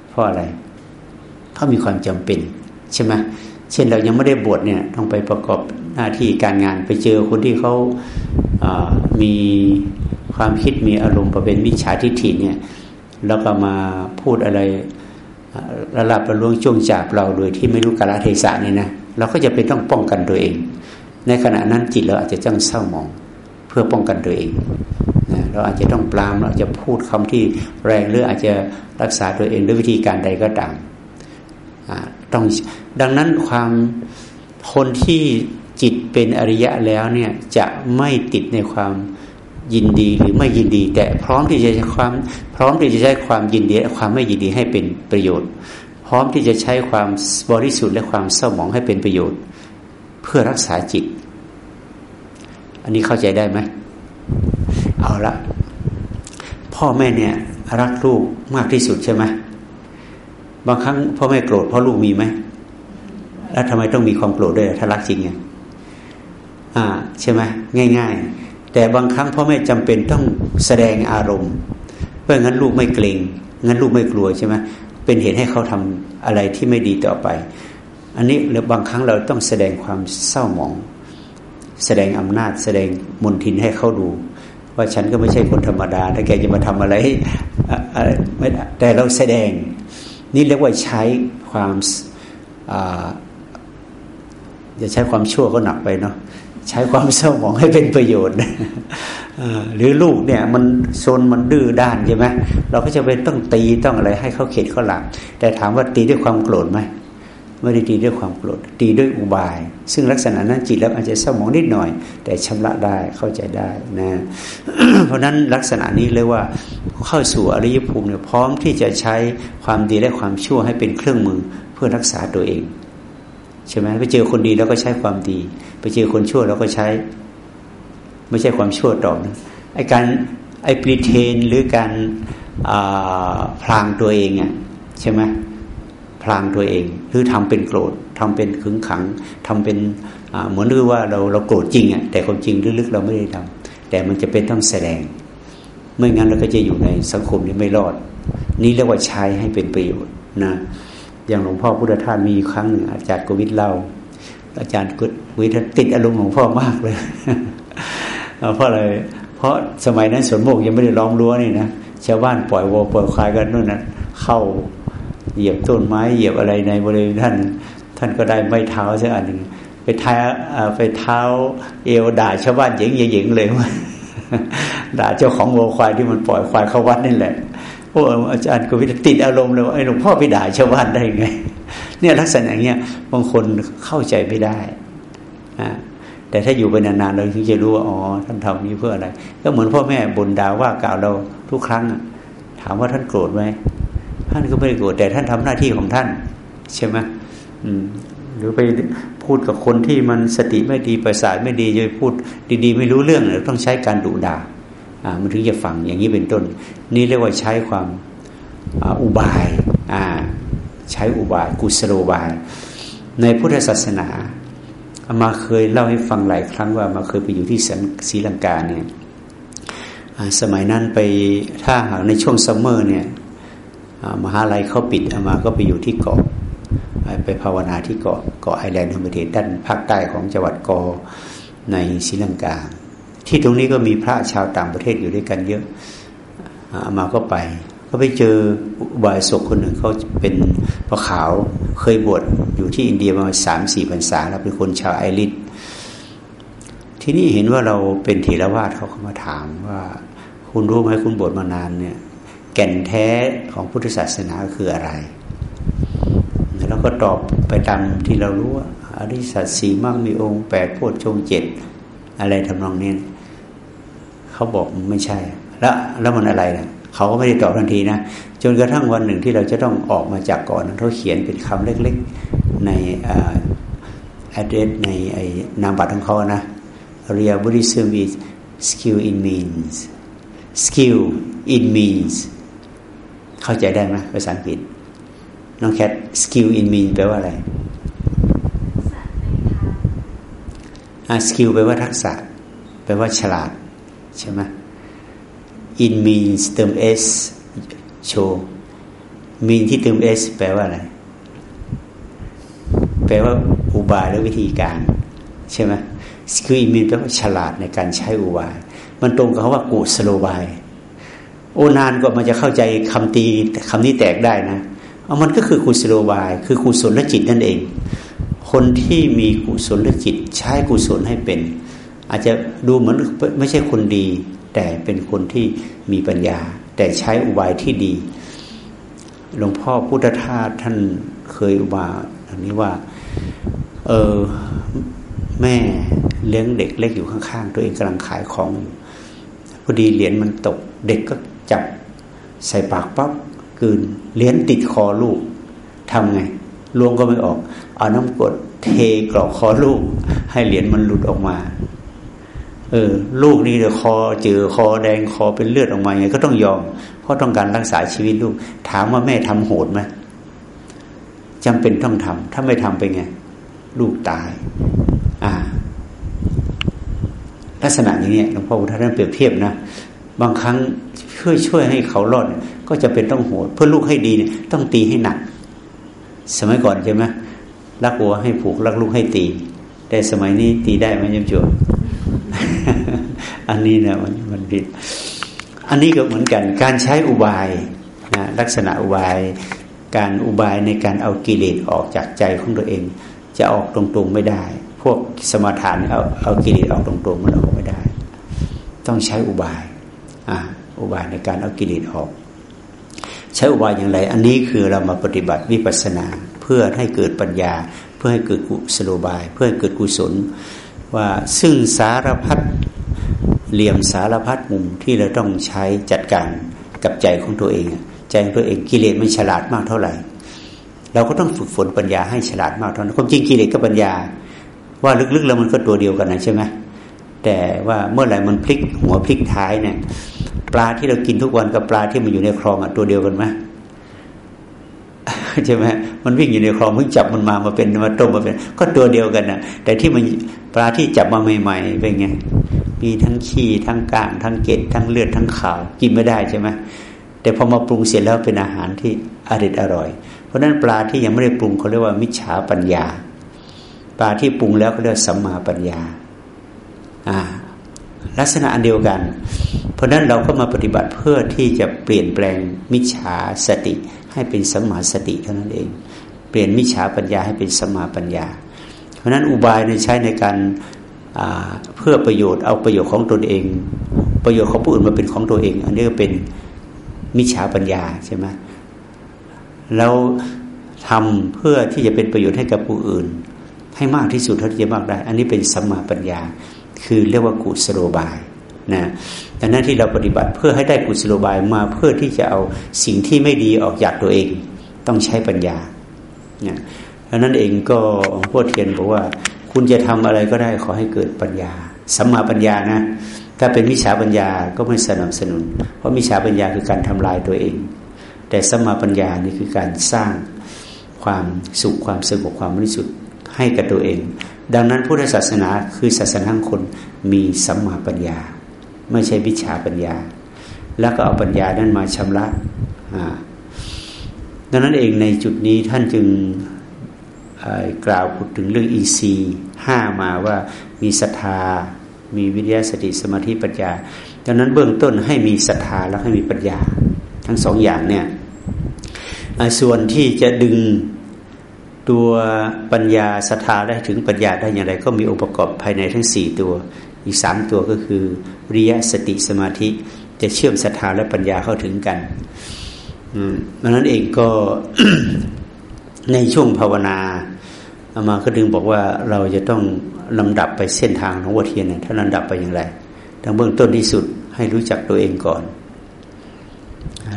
เพราะอะไร เขามีความจำเป็นใช่ไหมเช่นเรายังไม่ได้บวชเนี่ยต้องไปประกอบหน้าที่การงานไปเจอคนที่เขาามีความคิดมีอารมณ์ประเป็นมิจฉาทิฏฐิเนี่ยแล้วก็มาพูดอะไรระลับระลวงช่วงจับเราโดยที่ไม่รู้กาลเทศะนี่นะเราก็จะเป็นต้องป้องกันตัวเอง ในขณะนั้นจิตเราอาจจะจ้องเศร้าหมองเพื่อป้องกันตัวเองเราอาจจะต้องปรามเราจะพูดคำที่แรงหรืออาจจะรักษาตัวเองด้วยวิธีการใดก็ตาม ต้องดังนั้นความคนที่จิตเป็นอริยะแล้วเนี่ยจะไม่ติดในความยินดีหรือไม่ยินดี แต่พร้อมที่จะใช้ความพร้อมที่จะใช้ความยินดีและความไม่ยินดีให้เป็นประโยชน์ พร้อมที่จะใช้ความบริสุทธิ์และความเศร้าหมองให้เป็นประโยชน์ เพื่อรักษาจิต อันนี้เข้าใจได้ไหมเอาละพ่อแม่เนี่ยรักลูกมากที่สุดใช่ไหม บางครั้งพ่อแม่โกรธเพราะลูกมีไหมแล้วทำไมต้องมีความโกรธด้วยถ้ารักจริงไงอ่าใช่ไหมง่าย ๆ แต่บางครั้งพ่อแม่จำเป็นต้องแสดงอารมณ์ เพื่องั้นลูกไม่เกรงงั้นลูกไม่กลัวใช่ไหมเป็นเหตุให้เขาทำอะไรที่ไม่ดีต่อไป อันนี้หรือบางครั้งเราต้องแสดงความเศร้าหมอง แสดงอำนาจ แสดงมนทินให้เขาดู ว่าฉันก็ไม่ใช่คนธรรมดา ถ้าแกจะมาทำอะไรไม่แต่เราแสดง นี่เรียกว่าใช้ความอย่าใช้ความชั่วก็หนักไปเนาะใช้ความเศร้าหมองให้เป็นประโยชน์หรือลูกเนี่ยมันโซนมันดื้อด้านใช่ไหมเราก็จะเป็นต้องตีต้องอะไรให้เขาเข็ดเขาหลับแต่ถามว่าตีด้วยความโกรธไหม ไม่ได้ตีด้วยความโกรธตีด้วยอุบาย ซึ่งลักษณะนั้นจิตแล้วอาจจะเศร้าหมองนิดหน่อย แต่ชำระได้เข้าใจได้นะเพราะนั้นลักษณะนี้เลยกว่าเข้าสู่อริยภูมิเนี่ยพร้อมที่จะใช้ความดีและความชั่วให้เป็นเครื่องมือเพื่อรักษาตัวเองใช่ไหมไปเจอคนดีแล้วก็ใช้ความดี ไปเจอคนชั่วแล้วก็ใช้ ไม่ใช่ความชั่วต่อนะไอการไอปริเทนหรือการพลางตัวเองอะใช่ไหม พลางตัวเองหรือทำเป็นโกรธทำเป็นขึงขังทำเป็นเหมือนรือว่าเราเราโกรธจริงอะแต่ความจริงลึกๆเราไม่ได้ทำแต่มันจะเป็นต้องแสดง ไม่งั้นเราก็จะอยู่ในสังคมนี้ไม่รอด นี่เรียกว่าใช้ให้เป็นประโยชน์นะอย่างหลวงพ่อพุทธทาสมีครั้งหนึ่งอาจารย์กวิทเล่า อาจารย์กวิทติดอารมณ์หลวงพ่อมากเลยเพราะอะไรเพราะสมัยนั้นสวนโมกยังไม่ได้ล้อมรั้วนี่นะชาวบ้านปล่อยวัวปล่อยควายกันนู่นน่ะเข้า เหยียบต้นไม้เหยียบอะไรในบริเวณท่านท่านก็ได้ไม่เท้าสักอันหนึ่งไปเท้าไปเท้า เอวด่าชาวบ้านหยิงหยิงเลยว่าด่าเจ้าของวัวควายที่มันปล่อยควายเข้าวัดนี่แหละโอ้อาจารย์ก็วิติดอารมณ์เลยว่าไอ้หลวงพ่อไปด่าชาวบ้านได้ไง เนี่ยลักษณะอย่างเนี้ยบางคนเข้าใจไม่ได้อ่าแต่ถ้าอยู่ไปนานๆเราถึงจะรู้ว่าอ๋อท่านทำนี้เพื่ออะไร ก็เหมือนพ่อแม่บ่นด่าว่ากล่าวเราทุกครั้งถามว่าท่านโกรธไหม ท่านก็ไม่ได้โกรธแต่ท่านทำหน้าที่ของท่าน ใช่ไหมหรือไปพูดกับคนที่มันสติไม่ดีประสาทไม่ดีจะพูดดีๆ ไม่รู้เรื่องเราต้องใช้การดุด่ามันถึงจะฟังอย่างนี้เป็นต้น นี่เรียกว่าใช้ความอุบายใช้อุบายกุศโลบาย ในพุทธศาสนาอามาเคยเล่าให้ฟังหลายครั้งว่ามาเคยไปอยู่ที่ศรีลังกาเนี่ยสมัยนั้นไปถ้าหากในช่วง summer เนี่ย มหาลัยเขาปิดอาตมาก็ไปอยู่ที่เกาะไปภาวนาที่เกาะเกาะ Island Hermitage ด้านภาคใต้ของจังหวัดกอลล์ในศรีลังกา ที่ตรงนี้ก็มีพระชาวต่างประเทศอยู่ด้วยกันเยอะอาตมาก็ไป ก็ไปเจออุบาสกคนหนึ่งเขาเป็นผ้าขาวเคยบวชอยู่ที่อินเดียมาสามสี่พรรษาแล้วเป็นคนชาวไอริชที่นี่เห็นว่าเราเป็นเถรวาทเขาเข้ามาถามว่า คุณรู้ไหมคุณบวชมานานเนี่ย แก่นแท้ของพุทธศาสนาคืออะไรแล้วก็ตอบไปตามที่เรารู้ว่าอริสัตสีมั่งมีองค์แปดโพชฌงเจ็ดอะไรทำนองนี้เขาบอกไม่ใช่ แล้วแล้วมันอะไรนะเขาก็ไม่ได้ตอบทันทีนะจนกระทั่งวันหนึ่งที่เราจะต้องออกมาจากก่อนเขาเขียนเป็นคำเล็กๆในอ่า address ในไอ้นามบัตรของเขานะ Real Buddhism is skill in means skill in means เข้าใจได้ไหมภาษาอังกฤษ น้องแคท skill in means แปลว่าอะไรอ่า skill แปลว่าทักษะ แปลว่าฉลาด ใช่ไหม in means เติม s โชว์ mean ที่เติม s แปลว่าอะไร แปลว่าอุบายและวิธีการ ใช่ไหมคือ in mean แปลว่าฉลาดในการใช้อุบาย มันตรงกับคำว่ากุสโลบาย โอนานก็มันจะเข้าใจคำตีคำนี้แตกได้นะเอามันก็คือกุศโลบาย คือกุศลจิตนั่นเอง คนที่มีกุศลจิตใช้กุศลให้เป็น อาจจะดูเหมือนไม่ใช่คนดี แต่เป็นคนที่มีปัญญา แต่ใช้อุบายที่ดี หลวงพ่อพุทธทาสท่านเคยอุบาอันนี้ว่า เออแม่เลี้ยงเด็กเล็กอยู่ข้างๆ ตัวเองกำลังขายของพอดีเหรียญมันตก เด็กก็ จับใส่ปากปั๊บกืนเหรียญติดคอลูกทำไงลวงก็ไม่ออก เอาน้ำกดเทกรอกคอลูก ให้เหรียญมันหลุดออกมา เออ ลูกนี่เดี๋ยวคอเจอคอแดงคอเป็นเลือดออกมาไงก็ต้องยอม เพราะต้องการรักษาชีวิตลูก ถามว่าแม่ทำโหดไหมจำเป็นต้องทำถ้าไม่ทำไปไง ลูกตาย อ่า ลักษณะนี้เนี่ยหลวงพ่อพุทธท่านเปรียบเทียบนะ บางครั้งช่วยช่วยให้เขารอดก็จะเป็นต้องโหด เพื่อลูกให้ดีเนี่ยต้องตีให้หนัก สมัยก่อนใช่ไหมรักวัวให้ผูกรักลูกให้ตี แต่สมัยนี้ตีได้ไหมยมโจอันนี้นะมันมันผิด อันนี้ก็เหมือนกันการใช้อุบายนะลักษณะอุบาย การอุบายในการเอากิเลสออกจากใจของตัวเอง จะออกตรงๆไม่ได้ พวกสมาทานเอาเอากิเลสออกตรงๆมันออกไม่ได้ ต้องใช้อุบาย อุบายในการเอากิเลสออก ใช้อุบายอย่างไร อันนี้คือเรามาปฏิบัติวิปัสสนา เพื่อให้เกิดปัญญา เพื่อให้เกิดกุศโลบาย เพื่อให้เกิดกุศล ว่าซึ่งสารพัดเหลี่ยมสารพัดมุมที่เราต้องใช้จัดการกับใจของตัวเอง ใจของตัวเองกิเลสมันฉลาดมากเท่าไหร่ เราก็ต้องฝึกฝนปัญญาให้ฉลาดมากเท่านั้นความจริงกิเลสกับปัญญา ว่าลึกๆแล้วมันก็ตัวเดียวกันนะใช่ไหมแต่ว่าเมื่อไหร่มันพลิกหัวพลิกท้ายเนี่ย ปลาที่เรากินทุกวันกับปลาที่มันอยู่ในคลองอะตัวเดียวกันไหมใช่ไหมมันวิ่งอยู่ในคลองเพิ่งจับมันมามาเป็นมาต้มมาเป็น ก็ตัวเดียวกันนะแต่ที่มันปลาที่จับมาใหม่ๆเป็นไงมีทั้งขี้ทั้งกางทั้งเกล็ดทั้งเลือดทั้งขาวกินไม่ได้ใช่ไหมแต่พอมาปรุงเสร็จแล้วเป็นอาหารที่อร่อยอร่อย เพราะนั้นปลาที่ยังไม่ได้ปรุงเขาเรียกว่ามิจฉาปัญญา ปลาที่ปรุงแล้วเขาเรียกสัมมาปัญญา อ่า ลักษณะอันเดียวกัน เพราะนั้นเราก็มาปฏิบัติเพื่อที่จะเปลี่ยนแปลงมิจฉาสติ ให้เป็นสัมมาสติเท่านั้นเอง เปลี่ยนมิจฉาปัญญาให้เป็นสัมมาปัญญา เพราะนั้นอุบายในใช้ในการเพื่อประโยชน์เอาประโยชน์ของตนเอง ประโยชน์ของผู้อื่นมาเป็นของตัวเอง อันนี้ก็เป็นมิจฉาปัญญาใช่ไหมแล้วทำเพื่อที่จะเป็นประโยชน์ให้กับผู้อื่น ให้มากที่สุดเท่าที่จะมากได้ อันนี้เป็นสัมมาปัญญา คือเรียกว่ากุศโลบายนะดังนั้นที่เราปฏิบัติเพื่อให้ได้กุศโลบายมาเพื่อที่จะเอาสิ่งที่ไม่ดีออกจากตัวเอง ต้องใช้ปัญญาดังนั้นเองก็พ่อเทียนบอกว่า คุณจะทำอะไรก็ได้ขอให้เกิดปัญญาสัมมาปัญญานะ ถ้าเป็นมิจฉาปัญญาก็ไม่สนับสนุน เพราะมิจฉาปัญญาคือการทำลายตัวเอง แต่สัมมาปัญญานี่คือการสร้างความสุขความสงบความบริสุทธิ์ให้กับตัวเอง ดังนั้นพุทธศาสนาคือศาสนาคนมีสัมมาปัญญา ไม่ใช่วิชาปัญญา แล้วก็เอาปัญญานั้นมาชำระดังนั้นเองในจุดนี้ท่านจึงกล่าวพูดถึงเรื่องอีซีห้ามาว่ามีศรัทธา มีวิทยาสติสมาธิปัญญา ดังนั้นเบื้องต้นให้มีศรัทธาแล้วให้มีปัญญา ทั้งสองอย่างเนี่ยส่วนที่จะดึง ตัวปัญญาศรัทธาได้ถึงปัญญาได้อย่างไร ก็มีองค์ประกอบภายในทั้งสี่ตัว อีกสามตัวก็คือริยสติสมาธิจะเชื่อมศรัทธาและปัญญาเข้าถึงกันดังนั้นเองก็ในช่วงภาวนาอามาก็ดึงบอกว่าเราจะต้องลำดับไปเส้นทางของวัฏเทียนถ้าลำดับไปอย่างไรทางเบื้องต้นที่สุดให้รู้จักตัวเองก่อน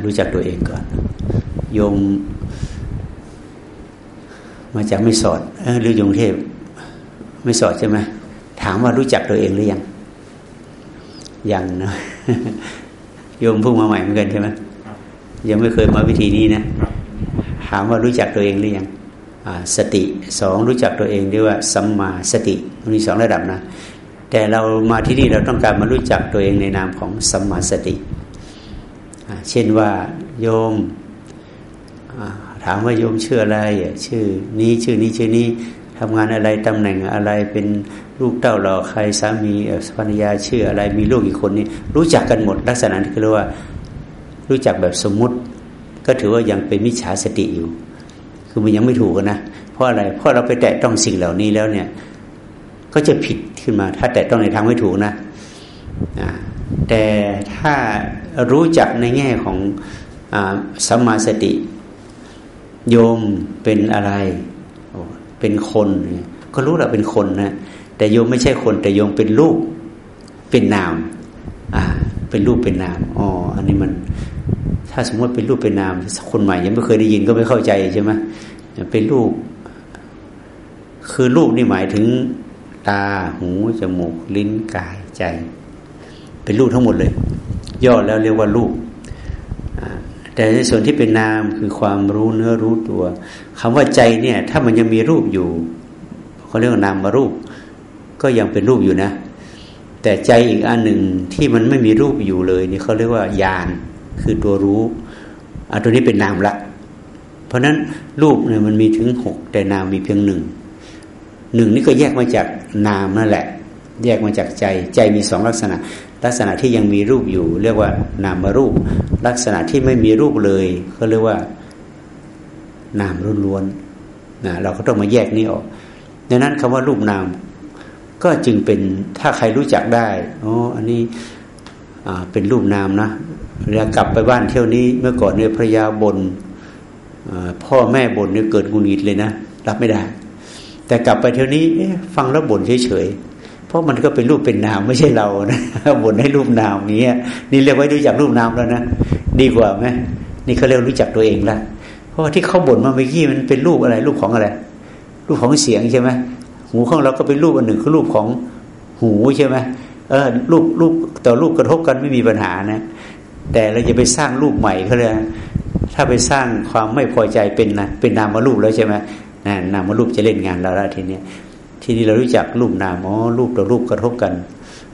รู้จักตัวเองก่อน โยม มาจากไม่สอดหรือยงเทพ ไม่สอดใช่ไหมถามว่ารู้จักตัวเองหรือยังยังนะโยมพุ่งมาใหม่เหมือนกันใช่ไหมยังไม่เคยมาวิธีนี้นะถามว่ารู้จักตัวเองหรือยังสติสองรู้จักตัวเองเรียกว่าสัมมาสติมีสองระดับนะ แต่เรามาที่นี่เราต้องการมารู้จักตัวเองในนามของสัมมาสติ เช่นว่าโยม ถามว่าโยมชื่ออะไรชื่อนี้ชื่อนี้ชื่อนี้ทำงานอะไรตำแหน่งอะไรเป็นลูกเต้าเราใครสามีภรรยาชื่ออะไรมีลูกอีกคนนี้รู้จักกันหมดลักษณะที่เรียกว่า รู้จักแบบสมมุติ ก็ถือว่ายังเป็นมิจฉาสติอยู่ คือมันยังไม่ถูกนะเพราะอะไรเพราะเราไปแตะต้องสิ่งเหล่านี้แล้วเนี่ย ก็จะผิดขึ้นมา ถ้าแต่ต้องในทางไม่ถูกนะแต่ถ้ารู้จักในแง่ของสัมมาสติ โยมเป็นอะไร เป็นคน ก็รู้แหละเป็นคนนะ แต่โยมไม่ใช่คน แต่โยมเป็นรูป เป็นนาม อ่า เป็นรูปเป็นนาม อ๋อ อันนี้มัน ถ้าสมมติเป็นรูปเป็นนาม คนใหม่ยังไม่เคยได้ยินก็ไม่เข้าใจใช่ไหมเป็นรูป คือรูปนี่หมายถึงตา หู จมูก ลิ้น กาย ใจ เป็นรูปทั้งหมดเลย ย่อแล้วเรียกว่ารูป แต่ในส่วนที่เป็นนามคือความรู้เนื้อรู้ตัวคำว่าใจเนี่ย ถ้ามันยังมีรูปอยู่เขาเรียกว่านามมารูป ก็ยังเป็นรูปอยู่นะ แต่ใจอีกอันหนึ่งที่มันไม่มีรูปอยู่เลยนี่เขาเรียกว่าญาณคือตัวรู้อันตัวนี้เป็นนามละ เพราะนั้นรูปเนี่ยมันมีถึงหกแต่นามมีเพียงหนึ่งหนึ่งนี่ก็แยกมาจากนามนั่นแหละ แยกมาจากใจ ใจมีสองลักษณะ ลักษณะที่ยังมีรูปอยู่ เรียกว่านามรูป ลักษณะที่ไม่มีรูปเลยก็เรียกว่านามล้วนๆนะเราก็ต้องมาแยกนี้ออกดังนั้นคำว่ารูปนาม ก็จึงเป็นถ้าใครรู้จักได้อ๋ออันนี้เป็นรูปนามนะเวลากลับไปบ้านเที่ยวนี้เมื่อก่อนเนี่ยพระยาบนพ่อแม่บนเนี่ยเกิดกุนิดเลยนะรับไม่ได้ แต่กลับไปเที่ยวนี้ฟังแล้วบ่นเฉยๆ เพราะมันก็เป็นรูปเป็นนามไม่ใช่เรานะบ่นให้รูปนามนี้นี่เรียกว่ารู้จักรูปนามแล้วนะดีกว่าไหมนี่เขาเรียกรู้จักตัวเองละเพราะว่าที่เขาบ่นมาเมื่อกี้มันเป็นรูปอะไร รูปของอะไร รูปของเสียงใช่ไหมหูของเราก็เป็นรูปอันหนึ่งคือรูปของหูใช่ไหมเออรูปรูปต่อรูปกระทบกันไม่มีปัญหานะแต่เราจะไปสร้างรูปใหม่เขาเลยถ้าไปสร้างความไม่พอใจเป็นนะเป็นนามรูปแล้วใช่ไหมนามรูปจะเล่นงานเราแล้วทีนี้ ทีนี้เรารู้จักรูปนามอ๋อรูปต่อรูปกระทบกัน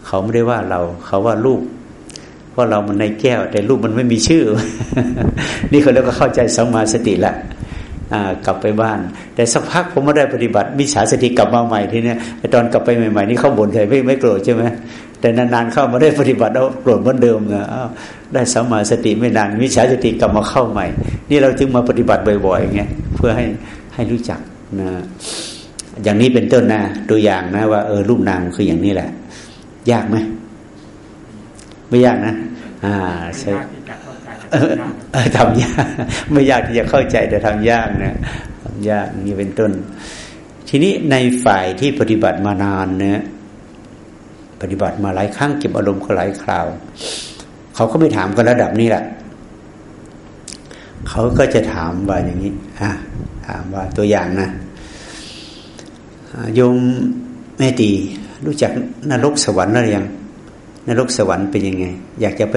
เขาไม่ได้ว่าเรา เขาว่ารูปเพราะเรามันในแก้ว แต่รูปมันไม่มีชื่อ นี่เขาเรียกว่าเข้าใจสัมมาสติละกลับไปบ้าน แต่สักพักผมไม่ได้ปฏิบัติมิจฉาสติกลับมาใหม่ทีนี้ตอนกลับไปใหม่ๆนี่เขาบ่นใส่ไม่ไม่โกรธใช่ไหมแต่นานๆเข้ามาได้ปฏิบัติแล้วโกรธเหมือนเดิมนะได้สัมมาสติไม่นานมิจฉาสติกลับมาเข้าใหม่ นี่เราจึงมาปฏิบัติบ่อยๆไงเพื่อให้ให้รู้จักนะ อย่างนี้เป็นต้นนะตัวอย่างนะ ว่าเออรูปนามคืออย่างนี้แหละ ยากไหมไม่ยากนะ อ่าใช่ทำยากไม่ยากที่จะเข้าใจแต่ทำยากนะทำยากนี่เป็นต้น ทีนี้ในฝ่ายที่ปฏิบัติมานานเนี่ยปฏิบัติมาหลายครั้งเก็บอารมณ์ก็หลายคราว เขาก็ไม่ถามกันระดับนี้แหละเขาก็จะถามว่าอย่างนี้อะถามว่าตัวอย่างนะ โยมแม่ตีรู้จักนรกสวรรค์หรือยังนรกสวรรค์เป็นยังไง อยากจะไป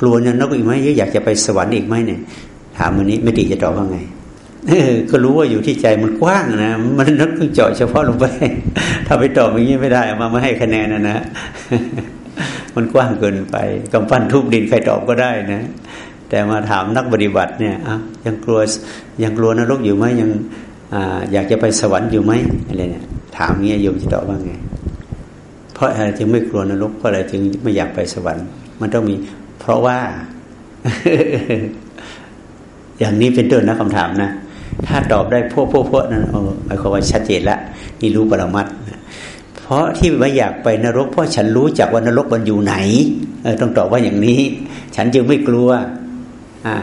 กลัวนรกอีกไหมอยากจะไปสวรรค์อีกไหมเนี่ย ถามวันนี้แม่ตีจะตอบว่าไงก็รู้ว่าอยู่ที่ใจมันกว้างนะ มันนักเจาะเฉพาะลงไป ถ้าไปตอบอย่างนี้ไม่ได้มาไม่ให้คะแนนนะนะ มันกว้างเกินไปกำปั้นทุบดินใครตอบก็ได้นะ แต่มาถามนักปฏิบัติเนี่ยอยังกลัวยังกลัวนรกอยู่ไหมยัง อยากจะไปสวรรค์อยู่ไหมอะไรเนี่ยถามเงี้ยโยมจะตอบว่าไง เพราะอะไรจึงไม่กลัวนรกเพราะอะไรจึงไม่อยากไปสวรรค์ มันต้องมี เพราะว่า อย่างนี้เป็นต้นนะคำถามนะถ้าตอบได้พวกพวกพวกนั้นหมายความว่าชัดเจนละนี่รู้ปรมัตเพราะที่ไม่อยากไปนรก เพราะฉันรู้จักว่านรกมันอยู่ไหนเออต้องตอบว่าอย่างนี้ ฉันจึงไม่กลัว อ่า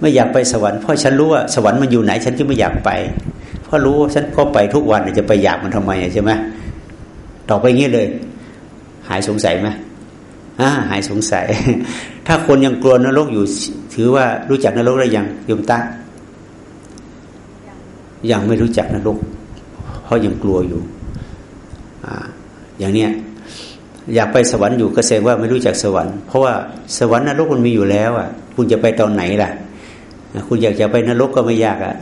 ไม่อยากไปสวรรค์เพราะฉันรู้ว่าสวรรค์มันอยู่ไหน ฉันจึงไม่อยากไป เพราะรู้ฉันก็ไปทุกวันจะไปอยากมันทำไมใช่ไหมตอบไปงี้เลย หายสงสัยไหมอ่าหายสงสัย ถ้าคนยังกลัวนรกอยู่ ถือว่ารู้จักนรกได้ยังยมตายังไม่รู้จักนรก เพราะยังกลัวอยู่อ่าอย่างเนี้ยอยากไปสวรรค์อยู่ก็แสดงว่าไม่รู้จักสวรรค์เพราะว่าสวรรค์นรกมันมีอยู่แล้ว อะ คุณจะไปตอนไหนล่ะ คุณอยากจะไปนรกก็ไม่ยากอะ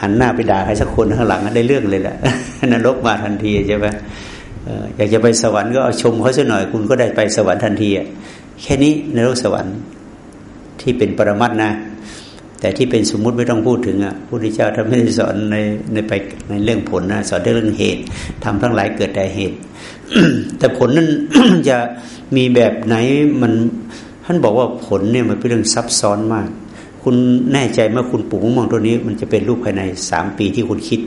หันหน้าไปด่าใครสักคนข้างหลังได้เรื่องเลยแหละนรกมาทันทีใช่ไหมอยากจะไปสวรรค์ก็เอาชมเขาสักหน่อยคุณก็ได้ไปสวรรค์ทันทีแค่นี้นรกสวรรค์ที่เป็นปรมัตนะ แต่ที่เป็นสมมุติไม่ต้องพูดถึงอะพระพุทธเจ้าท่านไม่ได้สอนในในไปในเรื่องผลนะสอนเรื่องเหตุทำทั้งหลายเกิดแต่เหตุ แต่ผลนั้นจะมีแบบไหนมันท่านบอกว่าผลเนี่ยมันเป็นเรื่องซับซ้อนมาก คุณแน่ใจเมื่อคุณปลูกมะม่วงตัวนี้ มันจะเป็นรูปภายในสามปีที่คุณคิด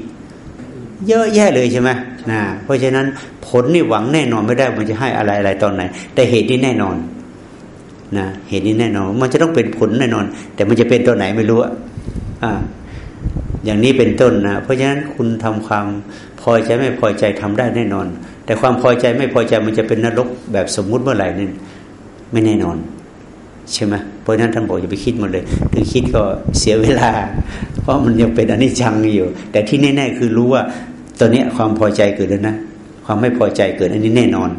เยอะแยะเลยใช่ไหมนะเพราะฉะนั้นผลนี่หวังแน่นอนไม่ได้มันจะให้อะไรอะไรตอนไหน แต่เหตุที่แน่นอนนะเหตุนี้แน่นอน มันจะต้องเป็นผลแน่นอน แต่มันจะเป็นตัวไหนไม่รู้อ่าอย่างนี้เป็นต้นนะเพราะฉะนั้นคุณทำความพอใจไม่พอใจทำได้แน่นอน แต่ความพอใจไม่พอใจมันจะเป็นนรกแบบสมมุติเมื่อไหร่นี่ไม่แน่นอน ใช่ไหม เพราะฉะนั้นท่านบอกอย่าไปคิดหมดเลย ถึงคิดก็เสียเวลา เพราะมันยังเป็นอนิจจังอยู่ แต่ที่แน่ ๆ คือรู้ว่าตอนนี้ความพอใจเกิดแล้วนะ ความไม่พอใจเกิดอันนี้แน่นอน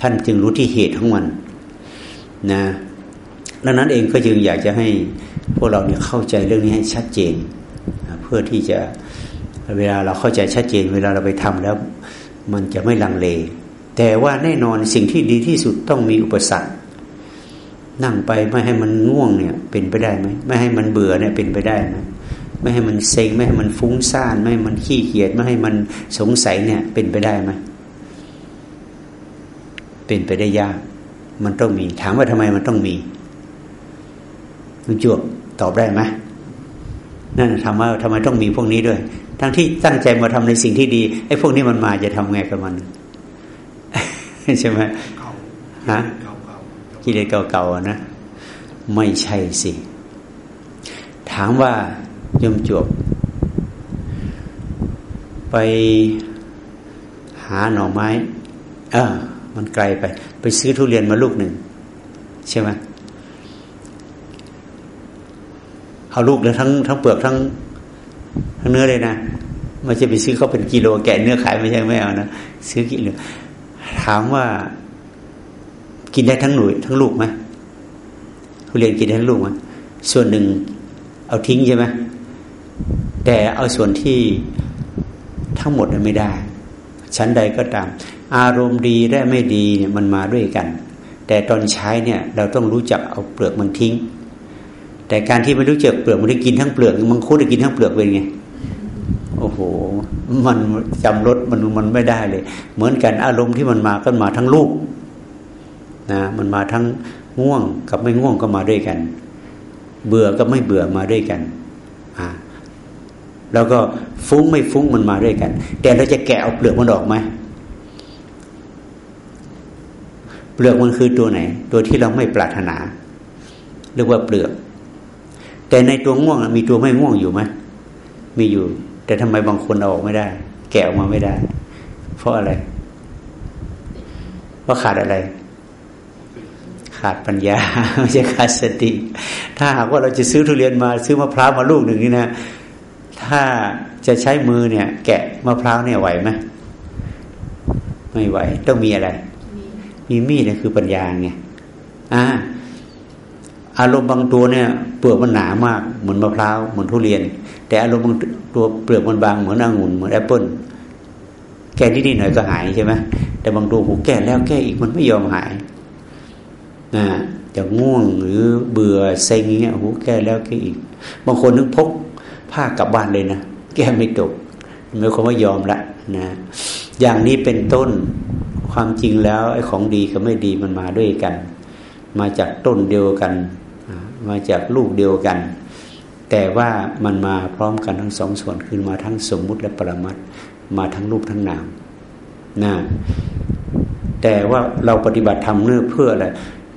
ท่านจึงรู้ที่เหตุของมันนะดังนั้นเองก็จึงอยากจะให้พวกเราเนี่ยเข้าใจเรื่องนี้ให้ชัดเจน เพื่อที่จะเวลาเราเข้าใจชัดเจน เวลาเราไปทำแล้ว มันจะไม่ลังเล แต่ว่าแน่นอนสิ่งที่ดีที่สุดต้องมีอุปสรรค นั่งไปไม่ให้มันง่วงเนี่ยเป็นไปได้ไหมไม่ให้มันเบื่อเนี่ยเป็นไปได้ไหมไม่ให้มันเซ็งไม่ให้มันฟุ้งซ่าน ไม่ให้มันขี้เกียจไม่ให้มันสงสัยเนี่ย เป็นไปได้ไหมเป็นไปได้ยาก มันต้องมี ถามว่าทำไมมันต้องมีคุณจวบตอบได้ไหมนั่นทำว่าทำไมต้องมีพวกนี้ด้วย ทั้งที่ตั้งใจมาทำในสิ่งที่ดีไอ้พวกนี้มันมาจะทำไงกับมัน ใช่ไหมฮะ กิเลสเก่าๆนะ ไม่ใช่สิ ถามว่ายมจวบ ไปหาหน่อไม้ เออ มันไกลไป ไปซื้อทุเรียนมาลูกหนึ่ง ใช่ไหมเอาลูกแล้วทั้งทั้งเปลือกทั้ง ทั้งเนื้อเลยนะไม่ใช่ไปซื้อเขาเป็นกิโลแกะเนื้อขายไม่ใช่ไม่เอานะซื้อกิโลถามว่า กินได้ทั้งหนุ่ยทั้งลูกไหมทุเรียนกินได้ทั้งลูกไหมส่วนหนึ่งเอาทิ้งใช่ไหมแต่เอาส่วนที่ทั้งหมดไม่ได้ ชั้นใดก็ตาม อารมณ์ดีและไม่ดีเนี่ยมันมาด้วยกัน แต่ตอนใช้เนี่ย เราต้องรู้จักเอาเปลือกมันทิ้ง แต่การที่ไม่รู้จักเปลือกมันได้กินทั้งเปลือกมังคุดได้กินทั้งเปลือกเป็นไงโอ้โห มันจำรสมันมันไม่ได้เลย เหมือนกันอารมณ์ที่มันมาก็มาทั้งลูก นะมันมาทั้งง่วงกับไม่ง่วงก็มาด้วยกัน เบื่อกับไม่เบื่อมาด้วยกันอ่าแล้วก็ฟุ้งไม่ฟุ้งมันมาด้วยกัน แต่เราจะแกะเอาเปลือกมันออกไหมเปลือกมันคือตัวไหน ตัวที่เราไม่ปรารถนาเรียกว่าเปลือก แต่ในตัวง่วงมีตัวไม่ง่วงอยู่ไหมมีอยู่ แต่ทำไมบางคนเอาออกไม่ได้ แกะออกมาไม่ได้ เพราะอะไรเพราะขาดอะไร ขาดปัญญาไม่ใช่ขาดสติ ถ้าหากว่าเราจะซื้อทุเรียนมาซื้อมะพร้าวมาลูกหนึ่งนี่นะถ้าจะใช้มือเนี่ย แกะมะพร้าวเนี่ยไหวไหมไม่ไหว ต้องมีอะไร มีมีดเนี่ยคือปัญญาไงอ่าอารมณ์บางตัวเนี่ย เปลือกมันหนามากเหมือนมะพร้าวเหมือนทุเรียน แต่อารมณ์บางตัวเปลือกมันบางเหมือนองุ่นเหมือนแอปเปิลแก้นิดๆหน่อยก็หายใช่ไหมแต่บางตัวหูแก้แล้วแก้อีกมันไม่ยอมหาย นะจะง่วงหรือเบื่อเซ็งเงี้ยหูแก้แล้วแก้อีก บางคนนึกพกผ้ากลับบ้านเลยนะแก้ไม่ตกไม่ความว่ายอมละนะอย่างนี้เป็นต้นความจริงแล้วไอ้ของดีกับไม่ดีมันมาด้วยกัน มาจากต้นเดียวกัน มาจากลูกเดียวกัน แต่ว่ามันมาพร้อมกันทั้งสองส่วนคือมาทั้งสมมุติและปรมัตมาทั้งรูปทั้งนามนะแต่ว่าเราปฏิบัติธรรมเนื่อเพื่ออะไร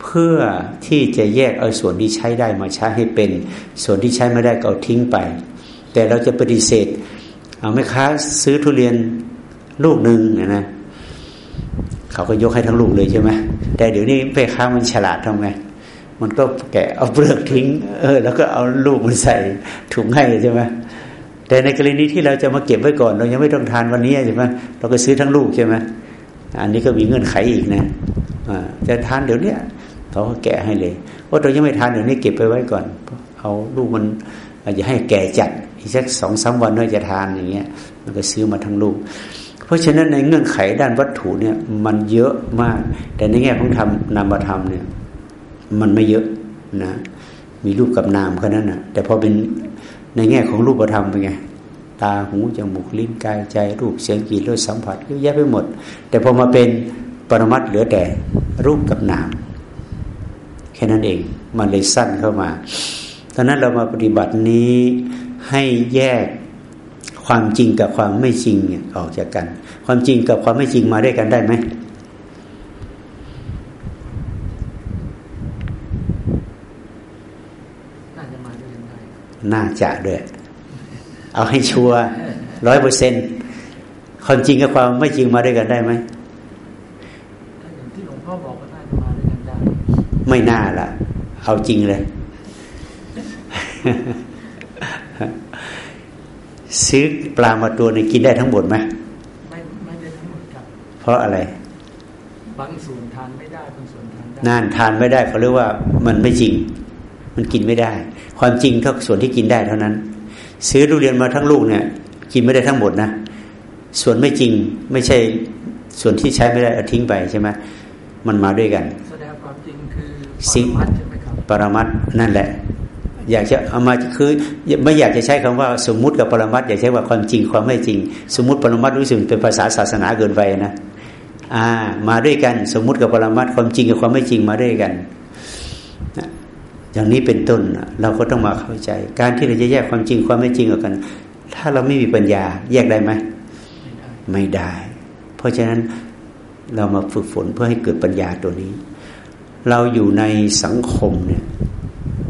เพื่อที่จะแยกเอาส่วนที่ใช้ได้มาใช้ให้เป็น ส่วนที่ใช้ไม่ได้ก็เอาทิ้งไป แต่เราจะปฏิเสธ เอาไม่ค้าซื้อทุเรียนลูกหนึ่งนะนะเขาก็ยกให้ทั้งลูกเลยใช่ไหมแต่เดี๋ยวนี้แม่ค้ามันฉลาดทำไงมันก็แกะเอาเปลือกทิ้ง เออ แล้วก็เอาลูกมันใส่ถุงให้ใช่ไหมแต่ในกรณีที่เราจะมาเก็บไว้ก่อน เรายังไม่ต้องทานวันนี้ใช่ไหมเราก็ซื้อทั้งลูกใช่ไหมอันนี้ก็มีเงื่อนไขอีกนะจะทานเดี๋ยวนี้ เขาก็แกะให้เลยว่าเรายังไม่ทานเดี๋ยวนี้เก็บไปไว้ก่อน เอาลูกมันอย่าให้แก่จัดอีกสักสองสาวันน่าจะทานอย่างเงี้ย มันก็ซื้อมาทั้งลูก เพราะฉะนั้นในเงื่อนไขด้านวัตถุเนี่ยมันเยอะมาก แต่ในแง่ของธรรมนามธรรมเนี่ยมันไม่เยอะนะ มีรูปกับนามแค่นั้นนะแต่พอเป็นในแง่ของรูปธรรมเป็นไงตาหูจมูกลิ้นกายใจรูปเสียงกลิ่นรสสัมผัสเยอะแยะไปหมด แต่พอมาเป็นปรมัตเหลือแต่รูปกับนาม แค่นั้นเอง มันเลยสั้นเข้ามาดังนั้นเรามาปฏิบัตินี้ให้แยกความจริงกับความไม่จริงเนี่ยออกจากกัน ความจริงกับความไม่จริงมาด้วยกันได้ไหมน่าจะมาด้วยกันได้น่าจะด้วย เอาให้ชัวร้อยเปอร์เซ็นความจริงกับความไม่จริงมาด้วยกันได้ไหม ถ้าอย่างที่หลวงพ่อบอกก็น่าจะมาด้วยกันได้ ไม่น่าละเอาจริงเลย ซื้อปลามาตัวหนึงกินได้ทั้งหมดไหมไม่ไม่ได้ทั้งหมดครับ เพราะอะไร บางส่วนทานไม่ได้บางส่วนทานได้นานทานไม่ได้เขาเรียกว่ามันไม่จริง มันกินไม่ได้ ความจริงเท่าส่วนที่กินได้เท่านั้น ซื้อทุเรียนมาทั้งลูกเนี่ย กินไม่ได้ทั้งหมดนะส่วนไม่จริงไม่ใช่ส่วนที่ใช้ไม่ได้เอาทิ้งไปใช่ไหมมันมาด้วยกัน แส สิ่งปรมัตถ์ใช่ไหมครับปรมัตถ์นั่นแหละ อยากจะเอามาคือไม่อยากจะใช้คำว่าสมมุติกับปรมัตอยากใช้ว่าความจริงความไม่จริง สมมุติปรมัตรู้สึกเป็นภาษาศาสนาเกินไปนะอ่ามาด้วยกันสมมุติกับปรมัตความจริงกับความไม่จริงมาด้วยกันอย่างนี้เป็นต้นเราก็ต้องมาเข้าใจ การที่เราจะแยกความจริงความไม่จริงออกกัน ถ้าเราไม่มีปัญญาแยกได้ไหมไม่ได้ เพราะฉะนั้นเรามาฝึกฝนเพื่อให้เกิดปัญญาตัวนี้ เราอยู่ในสังคมเนี่ย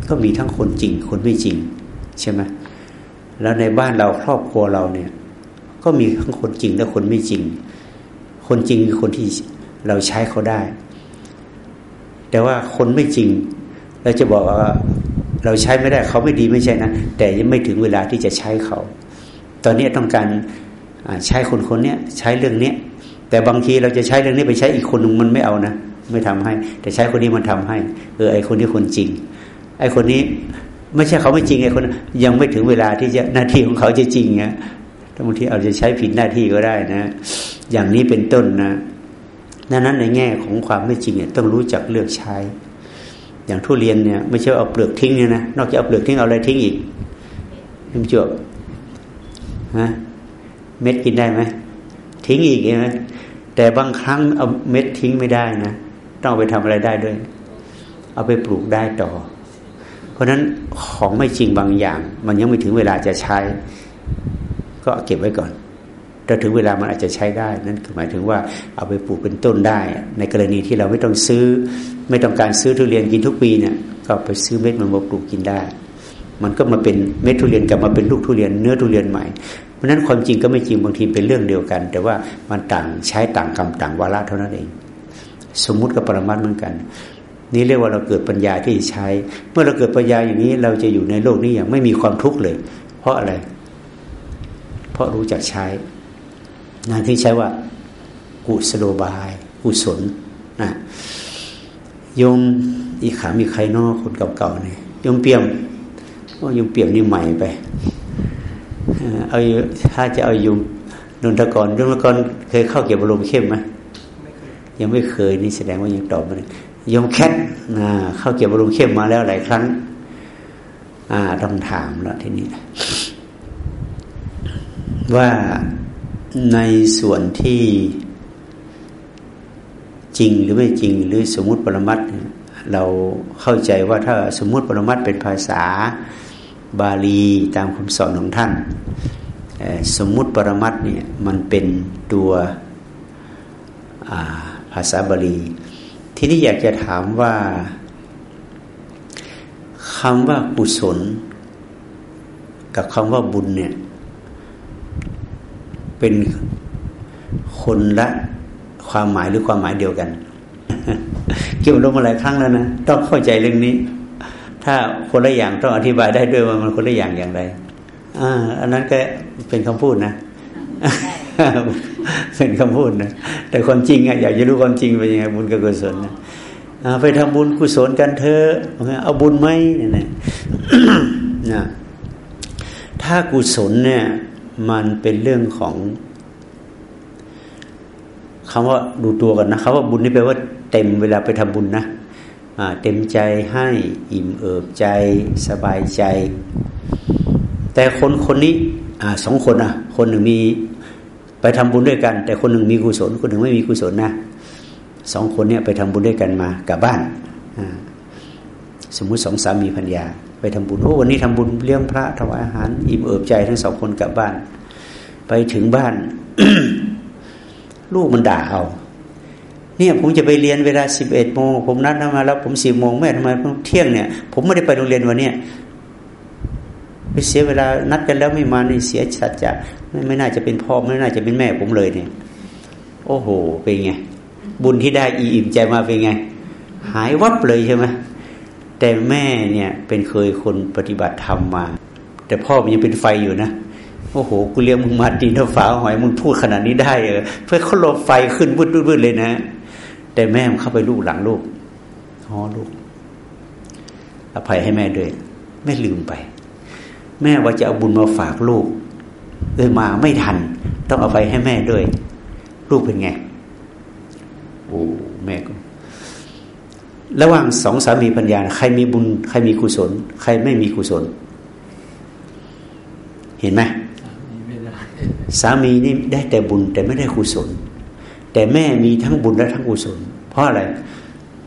ก็มีทั้งคนจริง คนไม่จริง ใช่ไหมแล้วในบ้านเราครอบครัวเราเนี่ย ก็มีทั้งคนจริงและคนไม่จริง คนจริงคือคนที่เราใช้เขาได้ แต่ว่าคนไม่จริง เราจะบอกว่าเราใช้ไม่ได้เขาไม่ดีไม่ใช่นะแต่ยังไม่ถึงเวลาที่จะใช้เขา ตอนนี้ต้องการใช้คนคนนี้ใช้เรื่องนี้แต่บางทีเราจะใช้เรื่องนี้ไปใช้อีกคนหนึ่งมันไม่เอานะ ไม่ทำให้ แต่ใช้คนนี้มันทำให้ เออไอคนนี้คนจริง ไอคนนี้ไม่ใช่เขาไม่จริงไอคนยังไม่ถึงเวลาที่จะหน้าที่ของเขาจะจริงนะบางทีอาจจะใช้ผิดหน้าที่ก็ได้นะ อย่างนี้เป็นต้นนะดังนั้นในแง่ของความไม่จริงเนี่ยต้องรู้จักเลือกใช้ อย่างทุเรียนเนี่ยไม่ใช่เอาเปลือกทิ้งเนี่ยนะนอกจากเอาเปลือกทิ้งเอาอะไรทิ้งอีกพิมจบฮะเม็ดกินได้ไหมทิ้งอีกใช่ไหมแต่บางครั้งเอาเม็ดทิ้งไม่ได้นะ ต้องเอาไปทำอะไรได้ด้วย เอาไปปลูกได้ต่อ เพราะฉะนั้นของไม่จริงบางอย่าง มันยังไม่ถึงเวลาจะใช้ ก็เก็บไว้ก่อนถ้าถึงเวลามันอาจจะใช้ได้ นั่นหมายถึงว่าเอาไปปลูกเป็นต้นได้ ในกรณีที่เราไม่ต้องซื้อ ไม่ต้องการซื้อทุเรียนกินทุกปีเนี่ย ก็ไปซื้อเม็ดมันมาปลูกกินได้ มันก็มาเป็นเม็ดทุเรียนกลับมาเป็นลูกทุเรียนเนื้อทุเรียนใหม่ เพราะฉะนั้นความจริงก็ไม่จริงบางทีเป็นเรื่องเดียวกัน แต่ว่ามันต่างใช้ต่างกรรมต่างวาระเท่านั้นเอง สมมุติกับปรมัตเหมือนกัน นี่เรียกว่าเราเกิดปัญญาที่ใช้ เมื่อเราเกิดปัญญาอย่างนี้ เราจะอยู่ในโลกนี้อย่างไม่มีความทุกข์เลย เพราะอะไร เพราะรู้จักใช้งานที่ใช้ว่า กุศโลบายกุศลนะโยมอีขามีใครนอกคนเก่าๆเนี่ยยมเปี่ยมโอ้ยมเปี่ยมนี่ใหม่ไปเอาถ้าจะเอายมนนทกรนนทกรเคยเข้าเก็บอารมณ์เข้มไหม ยังไม่เคยนี่แสดงว่ายังตอบไม่ได้ยมแคทนะเข้าเก็บอารมณ์เข้มมาแล้วหลายครั้ง อ่าต้องถามแล้วทีนี้ว่าในส่วนที่จริงหรือไม่จริง หรือสมมุติปรมัตเนี่ยเราเข้าใจว่าถ้าสมมุติปรมัตเป็นภาษาบาลีตามคำสอนของท่าน สมมุติปรมัตเนี่ยมันเป็นตัวอ่า ภาษาบาลี ทีนี้อยากจะถามว่าคำว่ากุศล กับคำว่าบุญเนี่ย เป็นคนละความหมายหรือความหมายเดียวกันเกี่ยวลงมาหลายครั้งแล้วนะต้องเข้าใจเรื่องนี้ ถ้าคนละอย่างต้องอธิบายได้ด้วยว่ามันคนละอย่างอย่างไรอ่าอันนั้นก็เป็นคำพูดนะ เป็นคำพูดนะแต่ความจริงอะอยากจะรู้ความจริงเป็นยังไงบุญกับกุศลนะไปทำบุญกุศลกันเถอะเอาบุญไหมเนี่ยนะนะถ้ากุศลเนี่ย มันเป็นเรื่องของคำว่าดูตัวกันนะคำว่าบุญนี่แปลว่าเต็มเวลาไปทำบุญนะอ่าเต็มใจให้อิ่มเอิบใจสบายใจ แต่คนคนนี้อ่าสองคนอะ คนหนึ่งมี ไปทำบุญด้วยกัน แต่คนหนึ่งมีกุศลคนหนึ่งไม่มีกุศลนะสองคนเนี่ยไปทำบุญด้วยกันมากลับบ้านสมมุติสองสามีภรรยา ไปทำบุญโอ้วันนี้ทำบุญเลี้ยงพระถวายอาหาร อิ่มเอิบใจทั้งสองคนกลับบ้าน ไปถึงบ้าน ลูกมันด่าเอาเนี่ยผมจะไปเรียนเวลาสิบเอ็ดโมงผมนัดมาแล้วผมสี่โมงแม่ทำไมเที่ยงเนี่ย ผมไม่ได้ไปโรงเรียนวันเนี้ย ไปเสียเวลานัดกันแล้วไม่มานี่เสียชัดจะไม่ไม่น่าจะเป็นพ่อไม่น่าจะเป็นแม่ผมเลยเนี่ย โอ้โห เป็นไง บุญที่ได้อีอิ่มใจมาเป็นไง หายวับเลยใช่ไหมแต่แม่เนี่ยเป็นเคยคนปฏิบัติธรรมมา แต่พ่อมันยังเป็นไฟอยู่นะโอ้โหกูเลี้ยงมึงมาดีนะฝาหอยมึงพูดขนาดนี้ได้เออเพื่อเขาลบไฟขึ้นวืดวืดเลยนะ แต่แม่มันเข้าไปลูกหลังลูกอ๋อลูกอภัยให้แม่ด้วย ไม่ลืมไป แม่ว่าจะเอาบุญมาฝากลูกเลยมาไม่ทัน ต้องเอาไปให้แม่ด้วย ลูกเป็นไงโอ้แม่ก็ระหว่างสองสามีปัญญา ใครมีบุญ ใครมีกุศล ใครไม่มีกุศล เห็นไหมสามีนี่ได้แต่บุญแต่ไม่ได้กุศล แต่แม่มีทั้งบุญและทั้งกุศล เพราะอะไร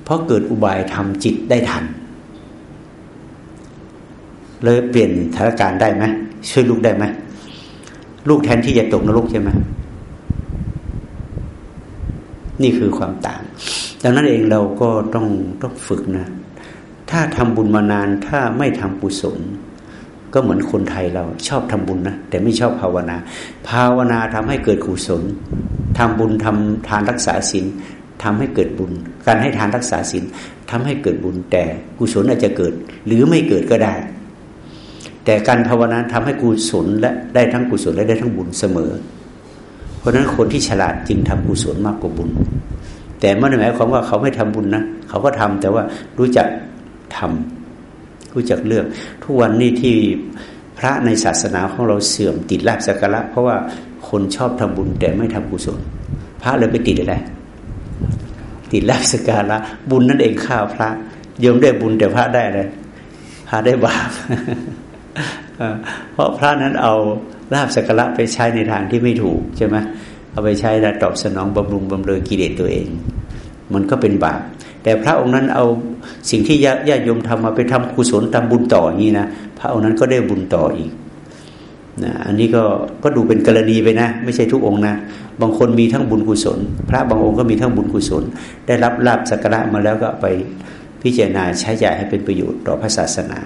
เพราะเกิดอุบายทำจิตได้ทัน เลยเปลี่ยนสถานการณ์ได้ไหมช่วยลูกได้ไหมลูกแทนที่จะตกนรกใช่ไหมนี่คือความต่าง ดังนั้นเองเราก็ต้องต้องฝึกนะ ถ้าทำบุญมานานถ้าไม่ทำกุศลก็เหมือนคนไทยเราชอบทำบุญนะแต่ไม่ชอบภาวนา ภาวนาทำให้เกิดกุศลทำบุญทำทานรักษาศีลทำให้เกิดบุญ การให้ทานรักษาศีลทำให้เกิดบุญแต่กุศลอาจจะเกิด หรือไม่เกิดก็ได้ แต่การภาวนาทำให้กุศลและได้ทั้งกุศลและได้ทั้งบุญเสมอ เพราะฉะนั้นคนที่ฉลาดจึงทำกุศลมากกว่าบุญ แต่ไม่ได้หมายความว่าเขาไม่ทำบุญนะเขาก็ทำแต่ว่ารู้จักทำรู้จักเลือก ทุกวันนี้ที่พระในศาสนาของเราเสื่อมติดลาบสักการะ เพราะว่าคนชอบทำบุญแต่ไม่ทำกุศล พระเลยไปติดอะไรติดลาบสักการะ บุญนั่นเองข้าวพระโยมได้บุญแต่พระได้อะไรพระได้บาป เพราะพระนั้นเอาลาบสักระไปใช้ในทางที่ไม่ถูกใช่ไหมเอาไปใช้แล้วตอบสนองบำรุงบำเรอกิเลสตัวเอง มันก็เป็นบาปแต่พระองค์นั้นเอาสิ่งที่ญาติโยมทำมาไปทำกุศลทำบุญต่ออย่างนี้นะพระองค์นั้นก็ได้บุญต่ออีกนะอันนี้ก็ก็ดูเป็นกรณีไปนะ ไม่ใช่ทุกองนะ บางคนมีทั้งบุญกุศล พระบางองค์ก็มีทั้งบุญกุศล ได้รับลาบสักการะมาแล้วก็ไป พิจารณาใช้จ่ายให้เป็นประโยชน์ต่อพระศาสนา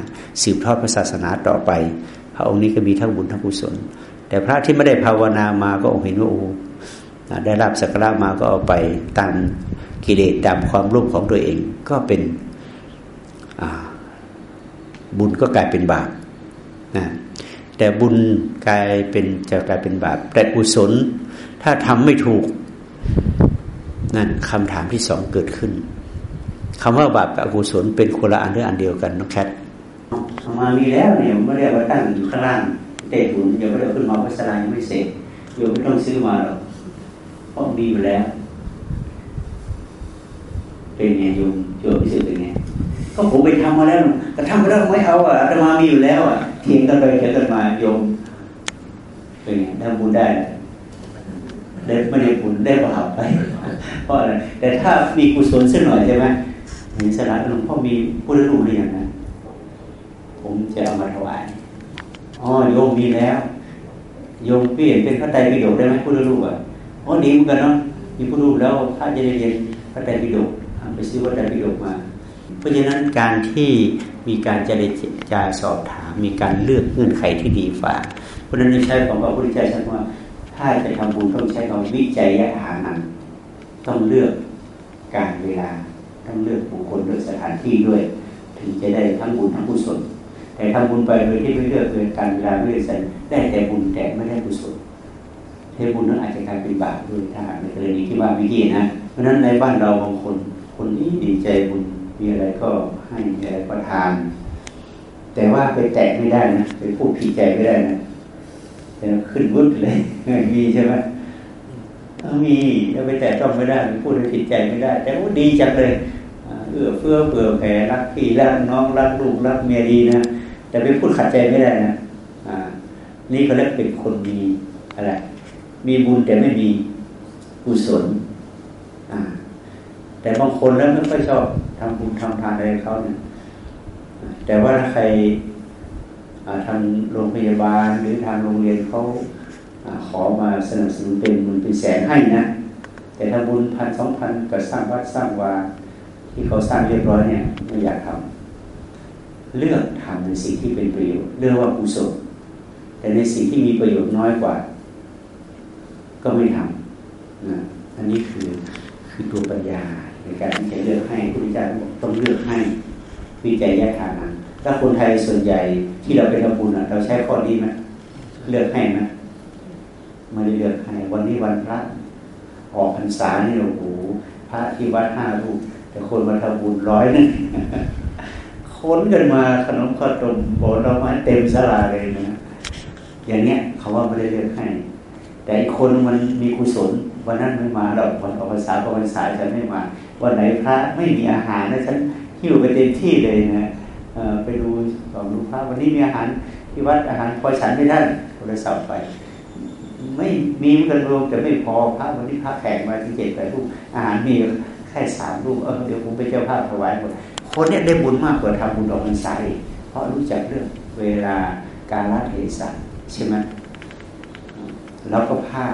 สืบทอดพระศาสนาต่อไป พระองค์นี้ก็มีทั้งบุญทั้งกุศล แต่พระที่ไม่ได้ภาวนามาก็เห็นว่าโอ้ได้รับสักการะมาก็เอาไปตามกิเลสดำความรุ่มของตัวเองก็เป็นบุญก็กลายเป็นบาปนะแต่บุญกลายเป็นจะกลายเป็นบาป แต่กุศลถ้าทำไม่ถูก นั่นคำถามที่สองเกิดขึ้น คำว่าบาปกับอกุศลเป็นคนละอันหรืออันเดียวกันน้องแคทมามีแล้วเนี่ยไม่ได้ว่าตั้งอยู่ข้างล่างเตะหุ่นยังไม่ได้ขึ้นมาพัสนายังไม่เสร็จโยมไม่ต้องซื้อมาหรอกเพราะมีอยู่แล้ว เป็นไงโยมโยมพิสุทธิ์เป็นไงก็ผมไปทำมาแล้วแต่ทำมาแล้วไม่เอาอะอาตมามีอยู่แล้วอะเทียงกันไปเทียงกันมาโยมเป็นไงได้บุญได้ได้ไม่ได้บุญได้บาปไปเพราะอะไรแต่ถ้ามีกุศลสักหน่อยใช่ไหม เห็นสระหลวงพ่อมีพุทธรูปหรือยังนะ ผมจะเอามาถวายอ๋อโยมมีแล้ว โยมเปลี่ยนเป็นพระไตรปิฎกได้ไหมพุทธรูปอะอ๋อดีเหมือนกันเนาะมีพุทธรูปแล้วพระจะได้เรียนพระไตรปิฎกไปซื้อพระไตรปิฎกมา เพราะฉะนั้นการที่มีการเจรจาสอบถาม มีการเลือกเงื่อนไขที่ดีฝ่าเพราะฉะนั้นใช้ของพระพุทธเจ้าใช้ว่าถ้าจะทำบุญต้องใช้คำวิจัยยะหานันต้องเลือกการเวลา ต้องเลือกบุคคลเลือกสถานที่ด้วย ถึงจะได้ทั้งบุญทั้งกุศลแต่ทำบุญไปโดยที่ไม่เลือกเกินการเวลาไม่ได้ใส่ได้แต่บุญแต่ไม่ได้กุศลเทบุญนั้นอาจจะกลายเป็นบาปด้วยถ้าในกรณีที่ว่าวิธีนะเพราะฉะนั้นในบ้านเราบางคน คนนี้ดีใจบุญมีอะไรก็ให้มีอะไรก็ทาน แต่ว่าไปแตะไม่ได้นะไปพูดผิดใจไม่ได้นะแต่ขึ้นวุ้นเลยมีใช่ไหม มีแล้วไปแตะต้องไม่ได้พูดผิดใจไม่ได้ แต่ว่าดีจังเลยเอื้อเฟื้อเผื่อแผ่รักพี่รักน้องรักลูกรักเมียดีนะแต่ไปพูดขัดใจไม่ได้นะอ่า นี่เขาเรียกเป็นคนมีอะไรมีบุญแต่ไม่มีกุศลอ่า แต่บางคนแล้วไม่ค่อยชอบทำบุญทำทานอะไรเขาเนี่ยแต่ว่าถ้าใครทางโรงพยาบาลหรือทางโรงเรียนเขา ขอมาสนับสนุนเป็นมันเป็นแสนให้นะ แต่ถ้าบุญพันสองพันก็สร้างวัดสร้างวาที่เขาสร้างเรียบร้อยเนี่ยไม่อยากทำเลือกทำในสิ่งที่เป็นประโยชน์เรื่องว่ากุศลแต่ในสิ่งที่มีประโยชน์น้อยกว่า ก็ไม่ทำนะอันนี้คือคือตัวปัญญาในการที่จะเลือกให้ผู้วิจารณ์ต้องเลือกให้วิจัยยะทานังถ้าคนไทยส่วนใหญ่ที่เราไปทำบุญเราใช้ข้อนี้ไหมเลือกให้ไหม ไม่ได้เลือกให้วันนี้วันพระ ออกพรรษาเนี่ยโอ้โหพระที่วัดห้ารูปแต่คนมาทำบุญร้อยนึงค้นกันมาขนมข้าวต้มโบเราไม้เต็มสลาเลยนะอย่างเนี้ยเขาว่าไม่ได้เลือกให้ แต่อีกคนมันมีกุศลวันนั้นไม่มาเราวันออกพรรษาออกพรรษาฉันไม่มา วันไหนพระไม่มีอาหารนะฉันหิ้วไปเต็มที่เลยนะไปดูสองดูพระวันนี้มีอาหารที่วัดอาหารพอฉันไม่ได้โทรศัพท์ไป ไม่มีมือนกันรวมแต่ไม่พอพระวันนี้พระแขกมาที่เจ็ดแปดรูปอาหารมีแค่สามรูปเออเดี๋ยวผมไปเจ้าภาพถวายหมดคนเนี้ยได้บุญมากกว่าทำบุญดอกมันใสเพราะรู้จักเรื่องเวลาการละเทศะใช่ไหมแล้วก็ผ้า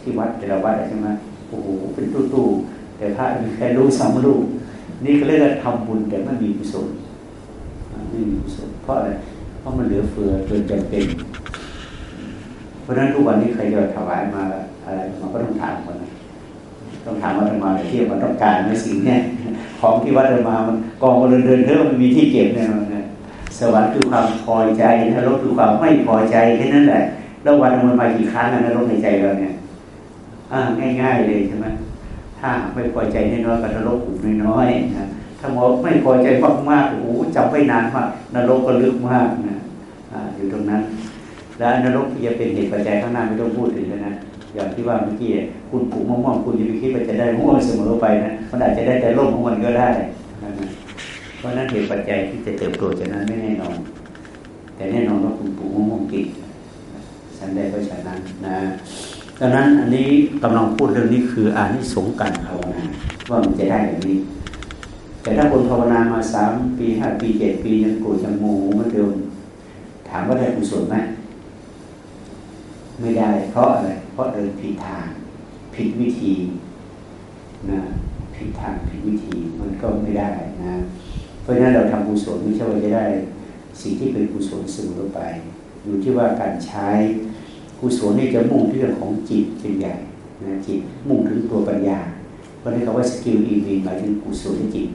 ที่วัดแต่ละวัดใช่ไหมโอ้โหเป็นตู้ๆแต่พระมีแค่รูปสองรูปนี่ก็เรียกว่าทำบุญแต่ไม่มีกุศลไม่มีกุศลเพราะอะไรเพราะมันเหลือเฟือจนจำเป็น เพราะฉะนั้นทุกวันนี้ใครจะถวายมาอะไรมันก็ต้องถามคนนะต้องถามว่าธรรมาเที่ยวมันต้องการในสิ่งนี้ของที่วัดธรรมามันกองเดินเดินเท่ามันมีที่เก็บเนี่ยนะสวรรค์คือความพอใจนรกคือความไม่พอใจแค่นั้นแหละ แล้ววันมันมากี่ครั้งนรกในใจเราเนี่ยง่ายๆเลยใช่ไหมถ้าไม่พอใจน้อยๆกับนรกอุ่นน้อยๆนะถ้าบอกไม่พอใจมากๆโอ้โหจำไม่นานมากนรกก็ลึกมากนะอยู่ตรงนั้น แล้วนรกที่จะเป็นเหตุปัจจัยข้างหน้าไม่ต้องพูดถึงแล้วนะอย่างที่ว่าเมื่อกี้คุณปลูกมะม่วงคุณอย่าไปคิดว่าจะได้ม่วงเสมอไปนะมันอาจจะได้แต่ร่มของมันก็ได้นะเพราะนั้นเหตุปัจจัยที่จะเติบโตจากนั้นไม่แน่นอน แต่แน่นอนว่าคุณปลูกมะม่วงกินฉันได้ก็ฉันนั้นนะดังนั้นอันนี้กำลังพูดเรื่องนี้คืออานิสงส์การภาวนาว่ามันจะได้แบบนี้ แต่ถ้าคนภาวนามาสามปีห้าปีเจ็ดปียังโกรธยังโมโหเหมือนเดิมถามว่าได้กุศลไหม ไม่ได้ เพราะอะไร เพราะเดินผิดทาง ผิดวิธีนะผิดทางผิดวิธีมันก็ไม่ได้นะ เพราะฉะนั้นเราทำกุศลไม่ใช่ว่าจะได้ สิ่งที่เป็นกุศลสื่อไป อยู่ที่ว่าการใช้กุศลนี่จะมุ่งที่เรื่องของจิตเป็นใหญ่นะจิตมุ่งถึงตัวปัญญาเพราะนี่คำว่าสกิลอีวีหมายถึงกุศลจิต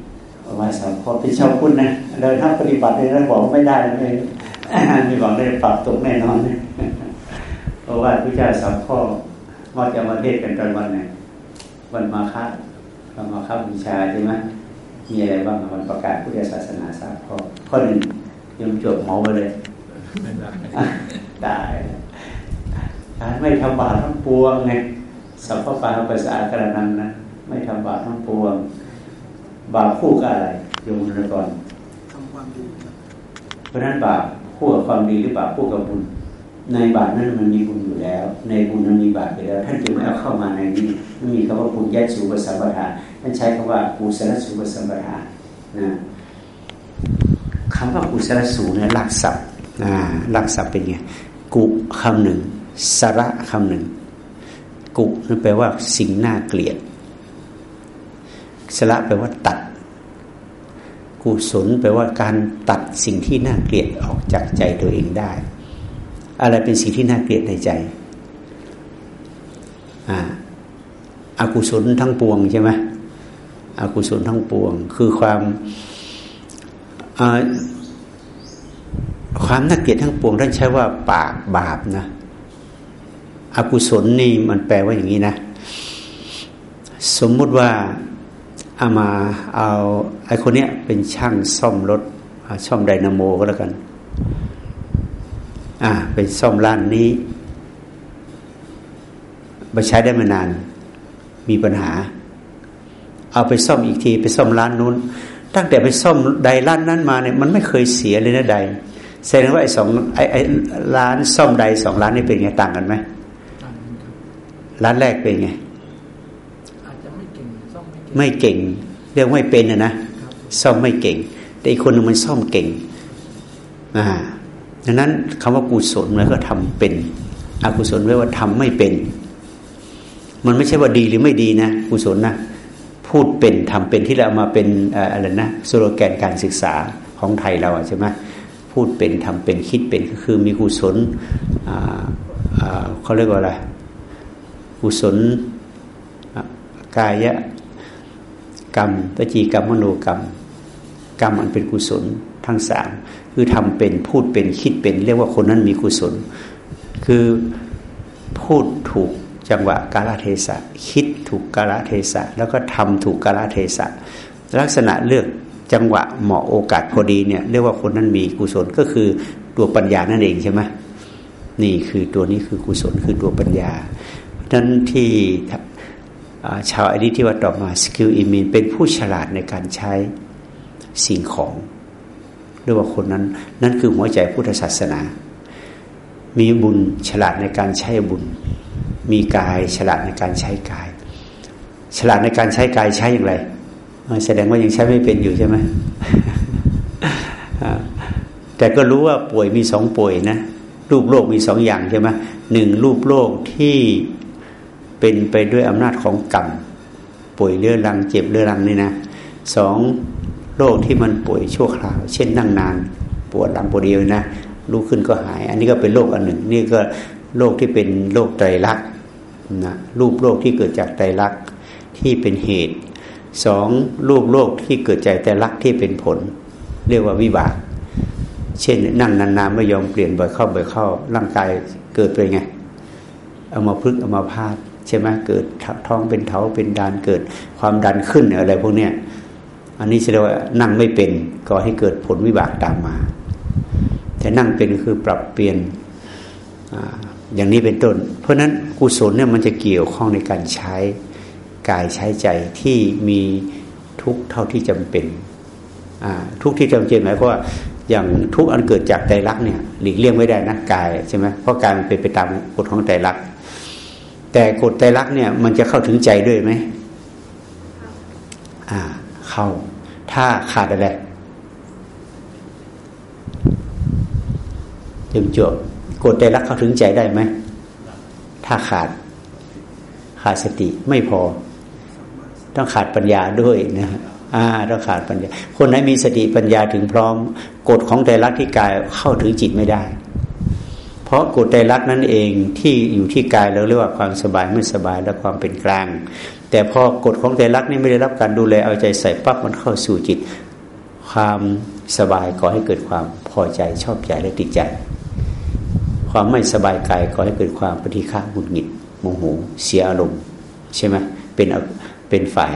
เอามาสามพอเป็นชาวพุทธนะเราถ้าปฏิบัติเลยแล้วบอกไม่ได้เลยมีบอกได้ปรับตกแน่นอนเพ ราะว่าพระเจ้าสามข้อว่าจะมาเทศกันตอนวันไหนวันมาฆะวันมาฆะบูชาใช่ไหมมีอะไรบ้างวันประกาศพุทธศาสนาสามข้อข้อหนึ่งยังจบหมอไปเลยได้การไม่ทำบาปทั้งปวงไงสัพพปาปัสสะกระนังนะไม่ทำบาปทั้งปวง บาปคู่กับอะไรโยมนก่อนทำความดีเพราะนั้นบาปคู่กับความดีหรือบาปคู่กับบุญ ในบาปนั้นมันมีบุญอยู่แล้ว ในบุญมันมีบาปอยู่แล้ว ท่านจึงไม่เอาเข้ามาในนี้ไม่มีคำว่าปุญญสูปสัมปทาท่านใช้คำว่าปุสลสูปสัมปทานะคำว่าปุสลสูเนี่ยหลักศัพท์หลักศัพท์เป็นไงกุคำหนึ่งสระคำหนึ่งกุนั่นแปลว่าสิ่งน่าเกลียด สระแปลว่าตัด กุศลแปลว่าการตัดสิ่งที่น่าเกลียดออกจากใจตัวเองได้ อะไรเป็นสิ่งที่น่าเกลียดในใจอ่าอากุศลทั้งปวงใช่ไหมอกุศลทั้งปวง คือความความน่าเกลียดทั้งปวงท่านใช้ว่าปากบาปนะอกุศลนี่มันแปลว่าอย่างนี้นะ สมมุติว่าเอามาเอาไอ้คนเนี้ยเป็นช่างซ่อมรถ ช่อมไดนาโมก็แล้วกัน อ่าเป็นซ่อมร้านนี้ไปใช้ได้มานาน มีปัญหา เอาไปซ่อมอีกที ไปซ่อมร้านนู้น ตั้งแต่ไปซ่อมใดร้านนั้นมาเนี่ยมันไม่เคยเสียเลยนะใดแสดงว่าไอ้สองไอ้ไอ้ร้านซ่อมใดสองร้านนี้เป็นไงต่างกันไหมร้านแรกเป็นไงอาจจะไม่เก่งซ่อมไม่เก่ง เรื่องไม่เป็นนะนะซ่อมไม่เก่ง แต่อีกคนนึงมันซ่อมเก่ง อ่า ดังนั้นคำว่ากุศลมันก็ทำเป็นอกุศลไว้ว่าทำไม่เป็น มันไม่ใช่ว่าดีหรือไม่ดีนะกุศลนะพูดเป็นทำเป็นที่เรามาเป็นอะไรนะสโลแกนการศึกษาของไทยเราใช่ไหมพูดเป็นทำเป็นคิดเป็นก็คือมีกุศลเขาเรียกว่าอะไรกุศลกายกรรมปจีกรรมมโนกรรม กรรมอันเป็นกุศลทั้งสาม คือทำเป็นพูดเป็นคิดเป็น เรียกว่าคนนั้นมีกุศล คือพูดถูกจังหวะกาลเทศะ คิดถูกกาลเทศะ แล้วก็ทำถูกกาลเทศะ ลักษณะเลือกจังหวะเหมาะโอกาสพอดีเนี่ยเรียกว่าคนนั้นมีกุศลก็คือตัวปัญญานั่นเองใช่ไหมนี่คือตัวนี้คือกุศลคือตัวปัญญานั้นที่ชาวอดีที่ว่าต่อมาสกิลอิมินเป็นผู้ฉลาดในการใช้สิ่งของ เรียกว่าคนนั้น นั่นคือหัวใจพุทธศาสนา มีบุญฉลาดในการใช้บุญ มีกายฉลาดในการใช้กาย ฉลาดในการใช้กายใช้อย่างไรแสดงว่ายังใช้ไม่เป็นอยู่ใช่ไหมแต่ก็รู้ว่าป่วยมีสองป่วยนะรูปโลกมีสองอย่างใช่ไหมหนึ่งรูปโลกที่เป็นไปด้วยอำนาจของกรรมป่วยเรื้อรังเจ็บเรื้อรังนี่นะสอง โรคที่มันป่วยชั่วคราว เช่นนั่งนานปวดหลังปวดเดียวนะลุกขึ้นก็หาย อันนี้ก็เป็นโรคอันหนึ่ง นี่ก็โรคที่เป็นโรคไตรลักษณ์นะรูปโรคที่เกิดจากไตรลักษณ์ที่เป็นเหตุสองรูปโรคที่เกิดจากไตรลักษณ์ที่เป็นผล เรียกว่าวิบาก เช่น นั่งนานๆไม่ยอมเปลี่ยนบ่อยเข้าบ่อยเข้า ร่างกายเกิดเป็นไงเอามาพึ่งเอามาพาดใช่ไหมเกิดท้องเป็นเถาเป็นดานเกิดความดันขึ้นอะไรพวกเนี้ย อันนี้แสดงว่านั่งไม่เป็นก็ให้เกิดผลวิบากตามมา แต่นั่งเป็นคือปรับเปลี่ยนอย่างนี้เป็นต้น เพราะฉะนั้นกุศลเนี่ยมันจะเกี่ยวข้องในการใช้กายใช้ใจที่มีทุกเท่าที่จำเป็นทุกที่จำเป็นหมายความว่าอย่างทุกอันเกิดจากใจรักเนี่ยหลีกเลี่ยงไม่ได้นะกายใช่ไหมเพราะการเป็นไปตามกฎของใจรักแต่กฎใจรักเนี่ยมันจะเข้าถึงใจด้วยไหมอ่าเข้า ถ้าขาดอะไรจึงจบกฎใจรักเข้าถึงใจได้ไหม ถ้าขาด ขาดสติไม่พอ ต้องขาดปัญญาด้วยนะอ่าต้องขาดปัญญา คนไหนมีสติปัญญาถึงพร้อมกฎของใจรักที่กายเข้าถึงจิตไม่ได้ เพราะกฎใจรักนั่นเองที่อยู่ที่กายเราเรียกว่าความสบายไม่สบายและความเป็นกลาง แต่พอกฎของใจรักนี่ไม่ได้รับการดูแลเอาใจใส่ปั๊บมันเข้าสู่จิต ความสบายก่อให้เกิดความพอใจชอบใจและติดใจ ความไม่สบายกายก่อให้เกิดความปฏิฆาหงุดหงิดโมโหเสียอารมณ์ใช่ไหมเป็นเป็นฝ่าย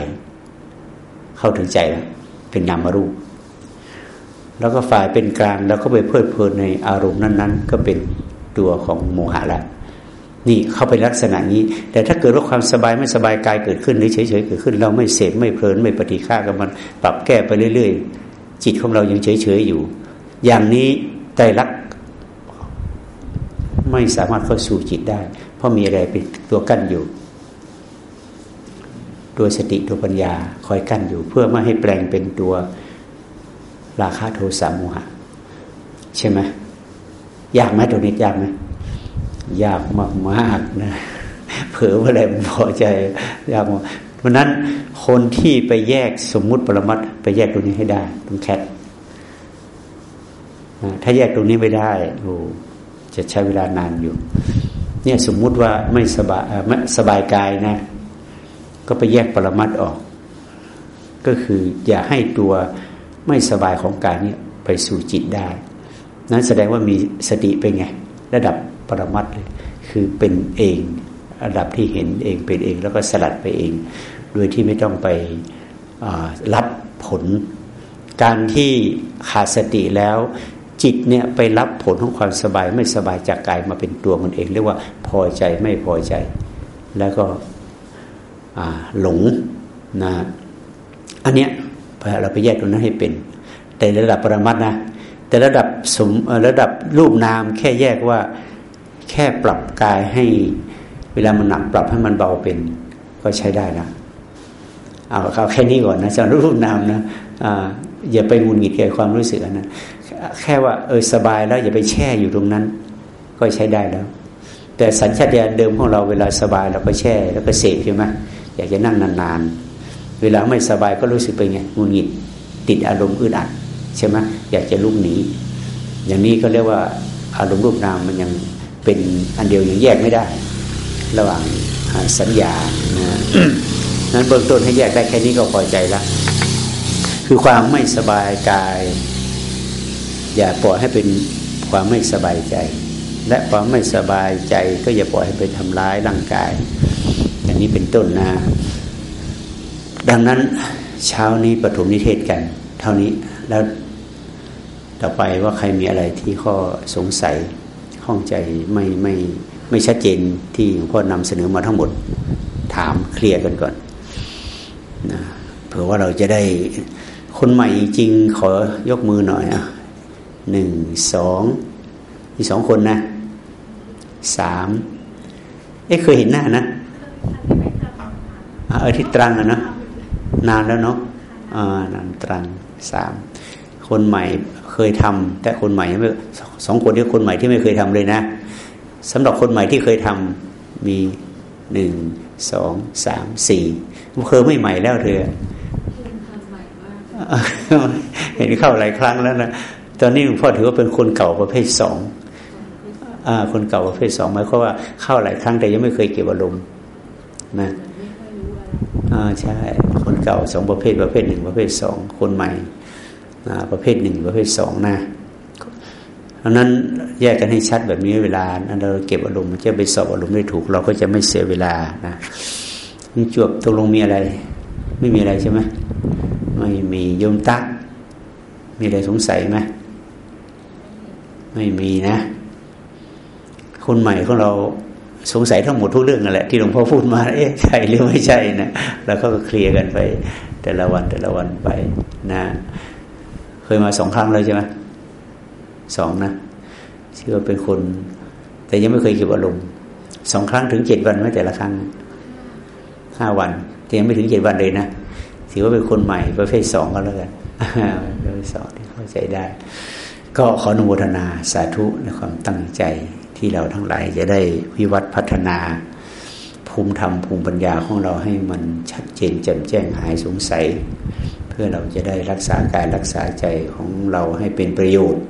เข้าถึงใจแล้วเป็นนามรูป แล้วก็ฝ่ายเป็นกลางแล้วก็ไปเพลิดเพลินในอารมณ์นั้น ๆ ก็เป็นตัวของโมหะและ นี่เข้าไปลักษณะนี้ แต่ถ้าเกิดว่าความสบายไม่สบายกายเกิดขึ้นหรือเฉยๆเกิดขึ้น เราไม่เสพไม่เพลินไม่ปฏิฆากับมัน ปรับแก้ไปเรื่อยๆ จิตของเรายังเฉยๆอยู่ อย่างนี้ใจรักไม่สามารถเข้าสู่จิตได้ เพราะมีอะไรเป็นตัวกั้นอยู่ตัวสติตัวปัญญาคอยกั้นอยู่ เพื่อไม่ให้แปลงเป็นตัวราคะโทสะโมหะ ใช่ไหมยากไหมตัวนี้ยากไหม ยากมากมากนะเผลอว่าอะไรมันพอใจยากมากเพราะนั้นคนที่ไปแยกสมมุติปรมัตไปแยกตรงนี้ให้ได้ตรงแคทถ้าแยกตรงนี้ไม่ได้โอ้จะใช้เวลานานอยู่ เนี่ยสมมุติว่าไม่สบายไม่สบายกายนะ ก็ไปแยกปรมัตออก ก็คืออย่าให้ตัวไม่สบายของกายเนี่ยไปสู่จิตได้ นั้นแสดงว่ามีสติเป็นไง ระดับ ปรมัตเลยคือเป็นเองระดับที่เห็นเองเป็นเองแล้วก็สลัดไปเอง โดยที่ไม่ต้องไปรับผล การที่ขาดสติแล้วจิตเนี่ยไปรับผลของความสบายไม่สบายจากกายมาเป็นตัวมันเอง เรียกว่าพอใจไม่พอใจ แล้วก็หลงนะอันเนี้ยเราไปแยกตรงนั้นให้เป็น แต่ระดับปรมัตนะแต่ระดับสมระดับรูปนามแค่แยกว่า แค่ปรับกายให้เวลามันหนักปรับให้มันเบาเป็น ก็ใช้ได้นะเอาเขาแค่นี้ก่อนนะสำหรับรูปนามนะอ่าอย่าไปงุนหงิดกับความรู้สึกนะแค่ว่าเออสบายแล้ว อย่าไปแช่อยู่ตรงนั้น ก็ใช้ได้แล้ว แต่สัญชาตญาณเดิมของเราเวลาสบายเราก็แช่ แล้วก็เสพใช่ไหมอยากจะนั่งนานๆ เวลาไม่สบายก็รู้สึกเป็นไงงุนงิดติดอารมณ์อึดอัดใช่ไหมอยากจะลุกหนีอย่างนี้ก็เรียกว่าอารมณ์รูปนามมันยัง เป็นอันเดียวยังแยกไม่ได้ ระหว่างสัญญานะนั้นเบื้องต้นให้แยกได้แค่นี้ก็พอใจแล้วคือความไม่สบายกาย อย่าปล่อยให้เป็นความไม่สบายใจ และความไม่สบายใจก็อย่าปล่อยให้ไปทำร้ายร่างกาย อย่างนี้เป็นต้นนะดังนั้นเช้านี้ปฐมนิเทศกัน เท่านี้แล้วต่อไปว่าใครมีอะไรที่ข้อสงสัย ข้องใจไม่ไม่ไม่ชัดเจนที่หลวงพ่อนำเสนอมาทั้งหมดถามเคลียร์กันก่อนนะเผื่อว่าเราจะได้คนใหม่จริงขอยกมือหน่อยอะหนึ่งสองมีสองคนนะสามเอ๊ะเคยเห็นหน้านะเออที่ตรังอะนะนานแล้วเนาะอ่านานตรังสามคนใหม่ เคยทำแต่คนใหม่ไม่สองคนที่คนใหม่ที่ไม่เคยทำเลยนะสำหรับคนใหม่ที่เคยทำมีหนึ่งสองสามสี่เคยไม่ใหม่แล้วเธอเห็นเข้าหลายครั้งแล้วนะตอนนี้หลวงพ่อถือว่าเป็นคนเก่าประเภทสองคนเก่าประเภทสองหมายความว่าเข้าหลายครั้งแต่ยังไม่เคยเก็บอารมณ์นะอ่าใช่ คนเก่าสองประเภทประเภทหนึ่งประเภทสองคนใหม่ ประเภทหนึ่งประเภทสองนะเพราะนั้นแยกกันให้ชัดแบบนี้เวลาเราเก็บอารมณ์จะไปสอบอารมณ์ได้ถูก เราก็จะไม่เสียเวลานะนี่จวบตกลงมีอะไร ไม่มีอะไรใช่ไหมไม่มีโยมตัก มีอะไรสงสัยไหมไม่มีนะ คนใหม่ของเราสงสัยทั้งหมดทุกเรื่องนั่นแหละที่หลวงพ่อพูดมา เอ๊ะใช่หรือไม่ใช่นะ แล้วก็เคลียร์กันไป แต่ละวันแต่ละวันไปนะ เคยมาสองครั้งแล้วใช่ไหมสองนะชื่อเป็นคน แต่ยังไม่เคยเก็บอารมณ์สองครั้งถึงเจ็ดวันไม่แต่ละครั้งห้าวันแต่ยังไม่ถึงเจ็ดวันเลยนะถือว่าเป็นคนใหม่ประเภทสองก็แล้วกันประเภทสองที่เข้าใจได้ ก็ขออนุโมทนาสาธุในความตั้งใจที่เราทั้งหลายจะได้วิวัฒพัฒนาภูมิธรรมภูมิปัญญาของเราให้มันชัดเจนแจ่มแจ้งหายสงสัย พื่อเราจะได้รักษากายรักษาใจของเราให้เป็นประโยชน์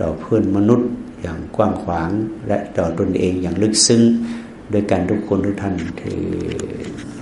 ต่อเพื่อนมนุษย์อย่างกว้างขวางและต่อตนเองอย่างลึกซึ้งโดยการทุกคนทุกท่านเธอ